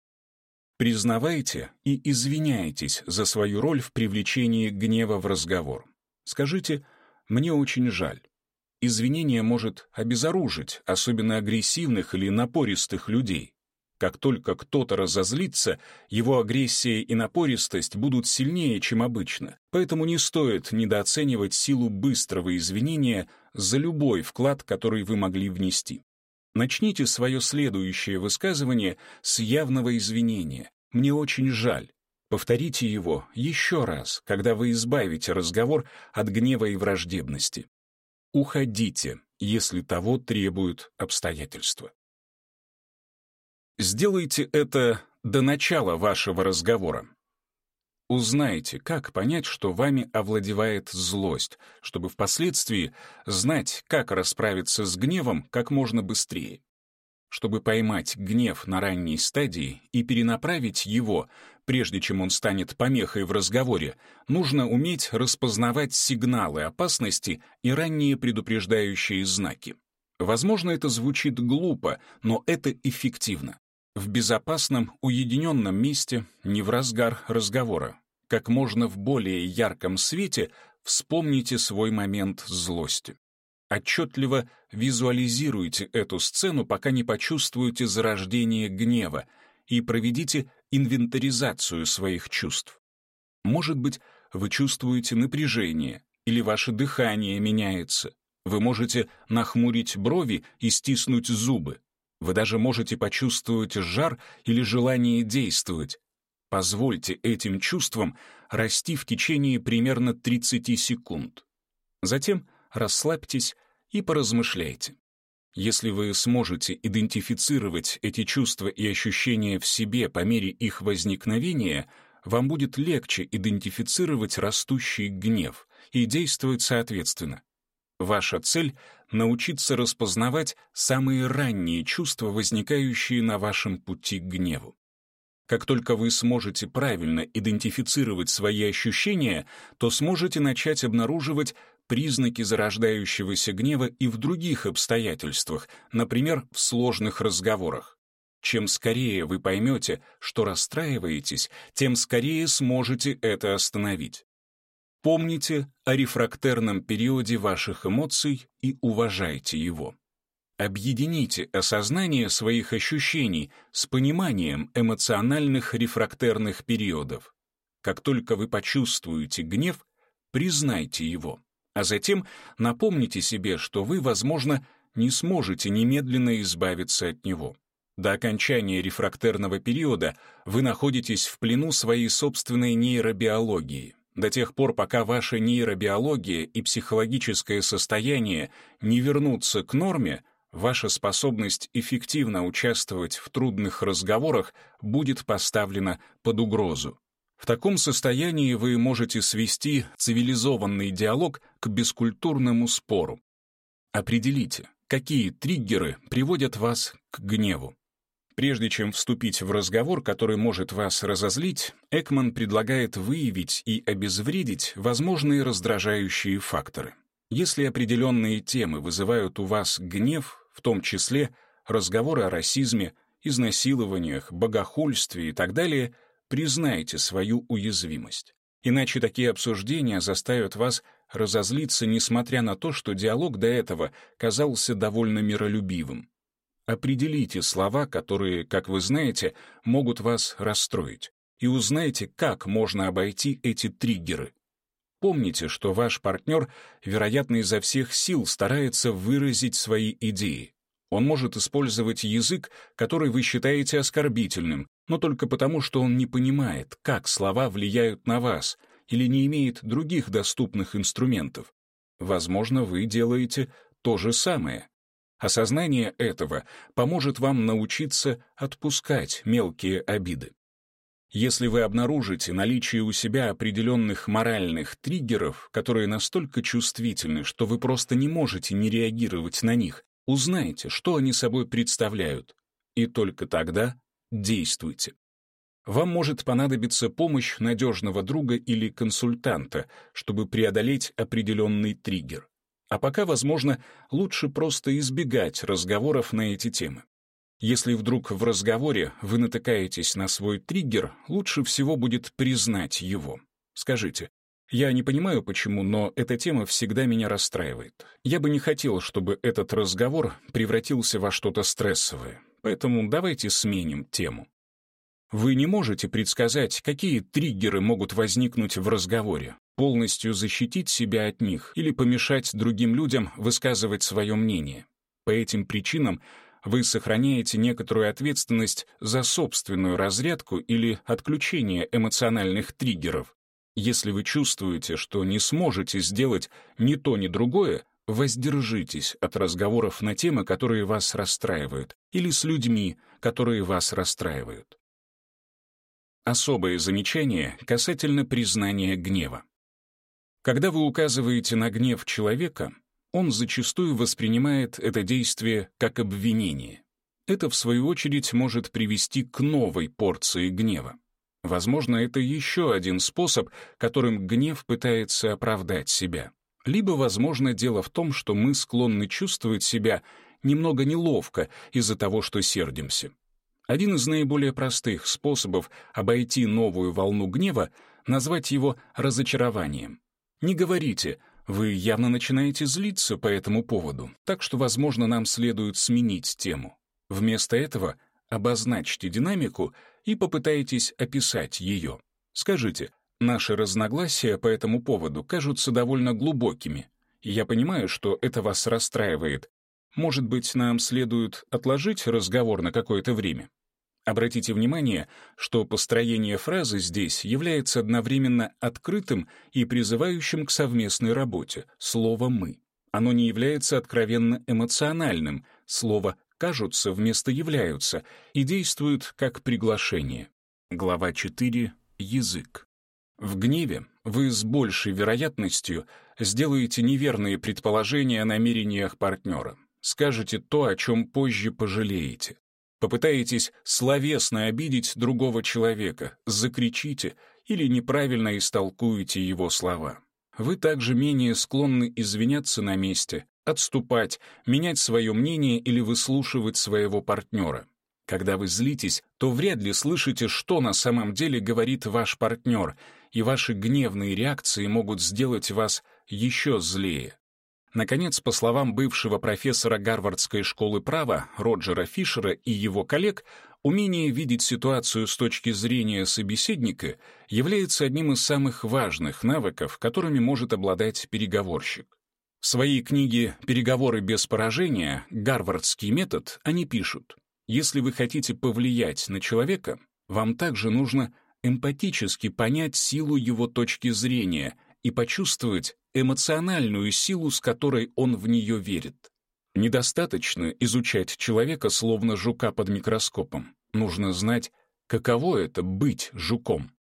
Признавайте и извиняйтесь за свою роль в привлечении гнева в разговор. Скажите «мне очень жаль». Извинение может обезоружить, особенно агрессивных или напористых людей. Как только кто-то разозлится, его агрессия и напористость будут сильнее, чем обычно. Поэтому не стоит недооценивать силу быстрого извинения за любой вклад, который вы могли внести. Начните свое следующее высказывание с явного извинения. «Мне очень жаль». Повторите его еще раз, когда вы избавите разговор от гнева и враждебности. Уходите, если того требуют обстоятельства. Сделайте это до начала вашего разговора. Узнайте, как понять, что вами овладевает злость, чтобы впоследствии знать, как расправиться с гневом как можно быстрее. Чтобы поймать гнев на ранней стадии и перенаправить его, прежде чем он станет помехой в разговоре, нужно уметь распознавать сигналы опасности и ранние предупреждающие знаки. Возможно, это звучит глупо, но это эффективно. В безопасном, уединенном месте, не в разгар разговора, как можно в более ярком свете вспомните свой момент злости. Отчетливо визуализируйте эту сцену, пока не почувствуете зарождение гнева, и проведите инвентаризацию своих чувств. Может быть, вы чувствуете напряжение, или ваше дыхание меняется. Вы можете нахмурить брови и стиснуть зубы. Вы даже можете почувствовать жар или желание действовать. Позвольте этим чувствам расти в течение примерно 30 секунд. Затем расслабьтесь и поразмышляйте. Если вы сможете идентифицировать эти чувства и ощущения в себе по мере их возникновения, вам будет легче идентифицировать растущий гнев и действовать соответственно. Ваша цель — научиться распознавать самые ранние чувства, возникающие на вашем пути к гневу. Как только вы сможете правильно идентифицировать свои ощущения, то сможете начать обнаруживать признаки зарождающегося гнева и в других обстоятельствах, например, в сложных разговорах. Чем скорее вы поймете, что расстраиваетесь, тем скорее сможете это остановить. Помните о рефрактерном периоде ваших эмоций и уважайте его. Объедините осознание своих ощущений с пониманием эмоциональных рефрактерных периодов. Как только вы почувствуете гнев, признайте его, а затем напомните себе, что вы, возможно, не сможете немедленно избавиться от него. До окончания рефрактерного периода вы находитесь в плену своей собственной нейробиологии, до тех пор, пока ваша нейробиология и психологическое состояние не вернутся к норме, ваша способность эффективно участвовать в трудных разговорах будет поставлена под угрозу. В таком состоянии вы можете свести цивилизованный диалог к бескультурному спору. Определите, какие триггеры приводят вас к гневу. Прежде чем вступить в разговор, который может вас разозлить, Экман предлагает выявить и обезвредить возможные раздражающие факторы. Если определенные темы вызывают у вас гнев, в том числе разговоры о расизме, изнасилованиях, богохульстве и так далее, признайте свою уязвимость. Иначе такие обсуждения заставят вас разозлиться, несмотря на то, что диалог до этого казался довольно миролюбивым. Определите слова, которые, как вы знаете, могут вас расстроить, и узнайте, как можно обойти эти триггеры. Помните, что ваш партнер, вероятно, изо всех сил старается выразить свои идеи. Он может использовать язык, который вы считаете оскорбительным, но только потому, что он не понимает, как слова влияют на вас, или не имеет других доступных инструментов. Возможно, вы делаете то же самое. Осознание этого поможет вам научиться отпускать мелкие обиды. Если вы обнаружите наличие у себя определенных моральных триггеров, которые настолько чувствительны, что вы просто не можете не реагировать на них, узнайте, что они собой представляют, и только тогда действуйте. Вам может понадобиться помощь надежного друга или консультанта, чтобы преодолеть определенный триггер. А пока, возможно, лучше просто избегать разговоров на эти темы. Если вдруг в разговоре вы натыкаетесь на свой триггер, лучше всего будет признать его. Скажите, я не понимаю, почему, но эта тема всегда меня расстраивает. Я бы не хотел, чтобы этот разговор превратился во что-то стрессовое, поэтому давайте сменим тему. Вы не можете предсказать, какие триггеры могут возникнуть в разговоре, полностью защитить себя от них или помешать другим людям высказывать свое мнение. По этим причинам вы сохраняете некоторую ответственность за собственную разрядку или отключение эмоциональных триггеров. Если вы чувствуете, что не сможете сделать ни то, ни другое, воздержитесь от разговоров на темы, которые вас расстраивают, или с людьми, которые вас расстраивают. Особое замечание касательно признания гнева. Когда вы указываете на гнев человека, он зачастую воспринимает это действие как обвинение. Это, в свою очередь, может привести к новой порции гнева. Возможно, это еще один способ, которым гнев пытается оправдать себя. Либо, возможно, дело в том, что мы склонны чувствовать себя немного неловко из-за того, что сердимся. Один из наиболее простых способов обойти новую волну гнева — назвать его разочарованием. Не говорите вы явно начинаете злиться по этому поводу, так что, возможно, нам следует сменить тему. Вместо этого обозначьте динамику и попытайтесь описать ее. Скажите, наши разногласия по этому поводу кажутся довольно глубокими, я понимаю, что это вас расстраивает. Может быть, нам следует отложить разговор на какое-то время? Обратите внимание, что построение фразы здесь является одновременно открытым и призывающим к совместной работе, слово «мы». Оно не является откровенно эмоциональным, слово «кажутся» вместо «являются» и действует как приглашение. Глава 4. Язык. В гневе вы с большей вероятностью сделаете неверные предположения о намерениях партнера, скажете то, о чем позже пожалеете. Попытаетесь словесно обидеть другого человека, закричите или неправильно истолкуете его слова. Вы также менее склонны извиняться на месте, отступать, менять свое мнение или выслушивать своего партнера. Когда вы злитесь, то вряд ли слышите, что на самом деле говорит ваш партнер, и ваши гневные реакции могут сделать вас еще злее. Наконец, по словам бывшего профессора Гарвардской школы права Роджера Фишера и его коллег, умение видеть ситуацию с точки зрения собеседника является одним из самых важных навыков, которыми может обладать переговорщик. В своей книге «Переговоры без поражения. Гарвардский метод» они пишут, если вы хотите повлиять на человека, вам также нужно эмпатически понять силу его точки зрения и почувствовать эмоциональную силу, с которой он в нее верит. Недостаточно изучать человека словно жука под микроскопом. Нужно знать, каково это быть жуком.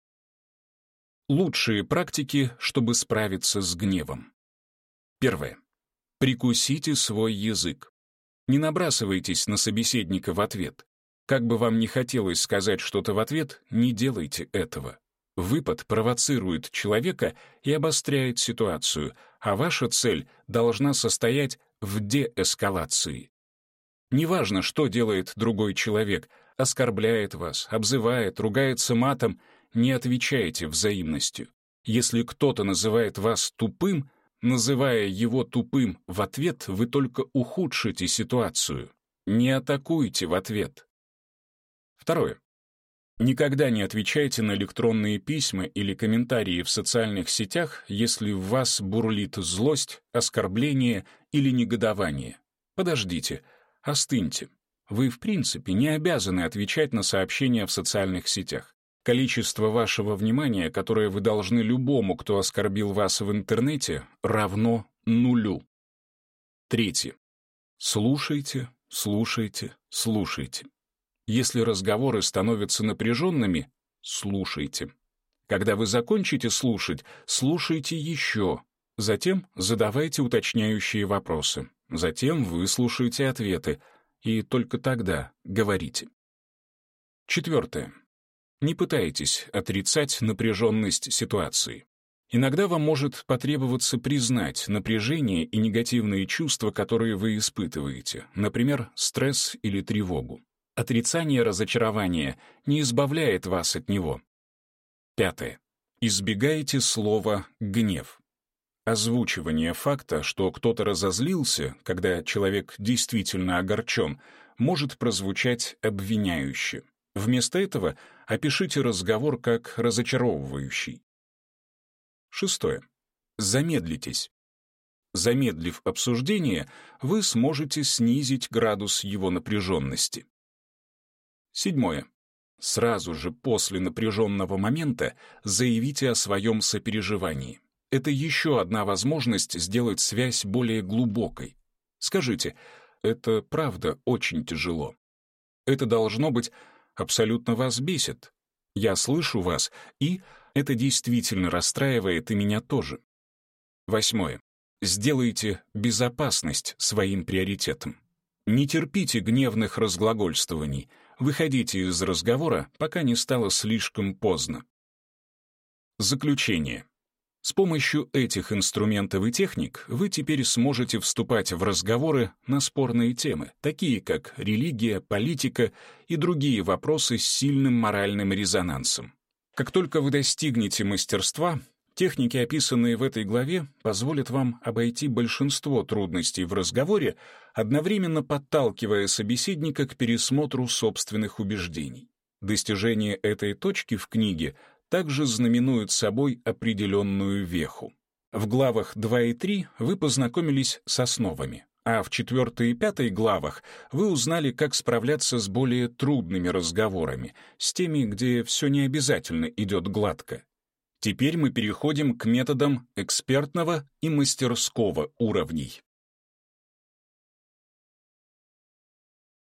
Лучшие практики, чтобы справиться с гневом. Первое. Прикусите свой язык. Не набрасывайтесь на собеседника в ответ. Как бы вам ни хотелось сказать что-то в ответ, не делайте этого. Выпад провоцирует человека и обостряет ситуацию, а ваша цель должна состоять в деэскалации. Неважно, что делает другой человек, оскорбляет вас, обзывает, ругается матом, не отвечайте взаимностью. Если кто-то называет вас тупым, Называя его тупым в ответ, вы только ухудшите ситуацию. Не атакуйте в ответ. Второе. Никогда не отвечайте на электронные письма или комментарии в социальных сетях, если в вас бурлит злость, оскорбление или негодование. Подождите, остыньте. Вы, в принципе, не обязаны отвечать на сообщения в социальных сетях. Количество вашего внимания, которое вы должны любому, кто оскорбил вас в интернете, равно нулю. Третье. Слушайте, слушайте, слушайте. Если разговоры становятся напряженными, слушайте. Когда вы закончите слушать, слушайте еще. Затем задавайте уточняющие вопросы. Затем выслушайте ответы. И только тогда говорите. Четвертое. Не пытайтесь отрицать напряженность ситуации. Иногда вам может потребоваться признать напряжение и негативные чувства, которые вы испытываете, например, стресс или тревогу. Отрицание разочарования не избавляет вас от него. Пятое. Избегайте слова «гнев». Озвучивание факта, что кто-то разозлился, когда человек действительно огорчен, может прозвучать обвиняюще. Вместо этого опишите разговор как разочаровывающий. Шестое. Замедлитесь. Замедлив обсуждение, вы сможете снизить градус его напряженности. Седьмое. Сразу же после напряженного момента заявите о своем сопереживании. Это еще одна возможность сделать связь более глубокой. Скажите, это правда очень тяжело. Это должно быть абсолютно вас бесит. Я слышу вас, и это действительно расстраивает и меня тоже. Восьмое. Сделайте безопасность своим приоритетом. Не терпите гневных разглагольствований. Выходите из разговора, пока не стало слишком поздно. Заключение. С помощью этих инструментов и техник вы теперь сможете вступать в разговоры на спорные темы, такие как религия, политика и другие вопросы с сильным моральным резонансом. Как только вы достигнете мастерства, техники, описанные в этой главе, позволят вам обойти большинство трудностей в разговоре, одновременно подталкивая собеседника к пересмотру собственных убеждений. Достижение этой точки в книге также знаменуют собой определенную веху. В главах 2 и 3 вы познакомились с основами, а в 4 и 5 главах вы узнали, как справляться с более трудными разговорами, с теми, где все не обязательно идет гладко. Теперь мы переходим к методам экспертного и мастерского уровней.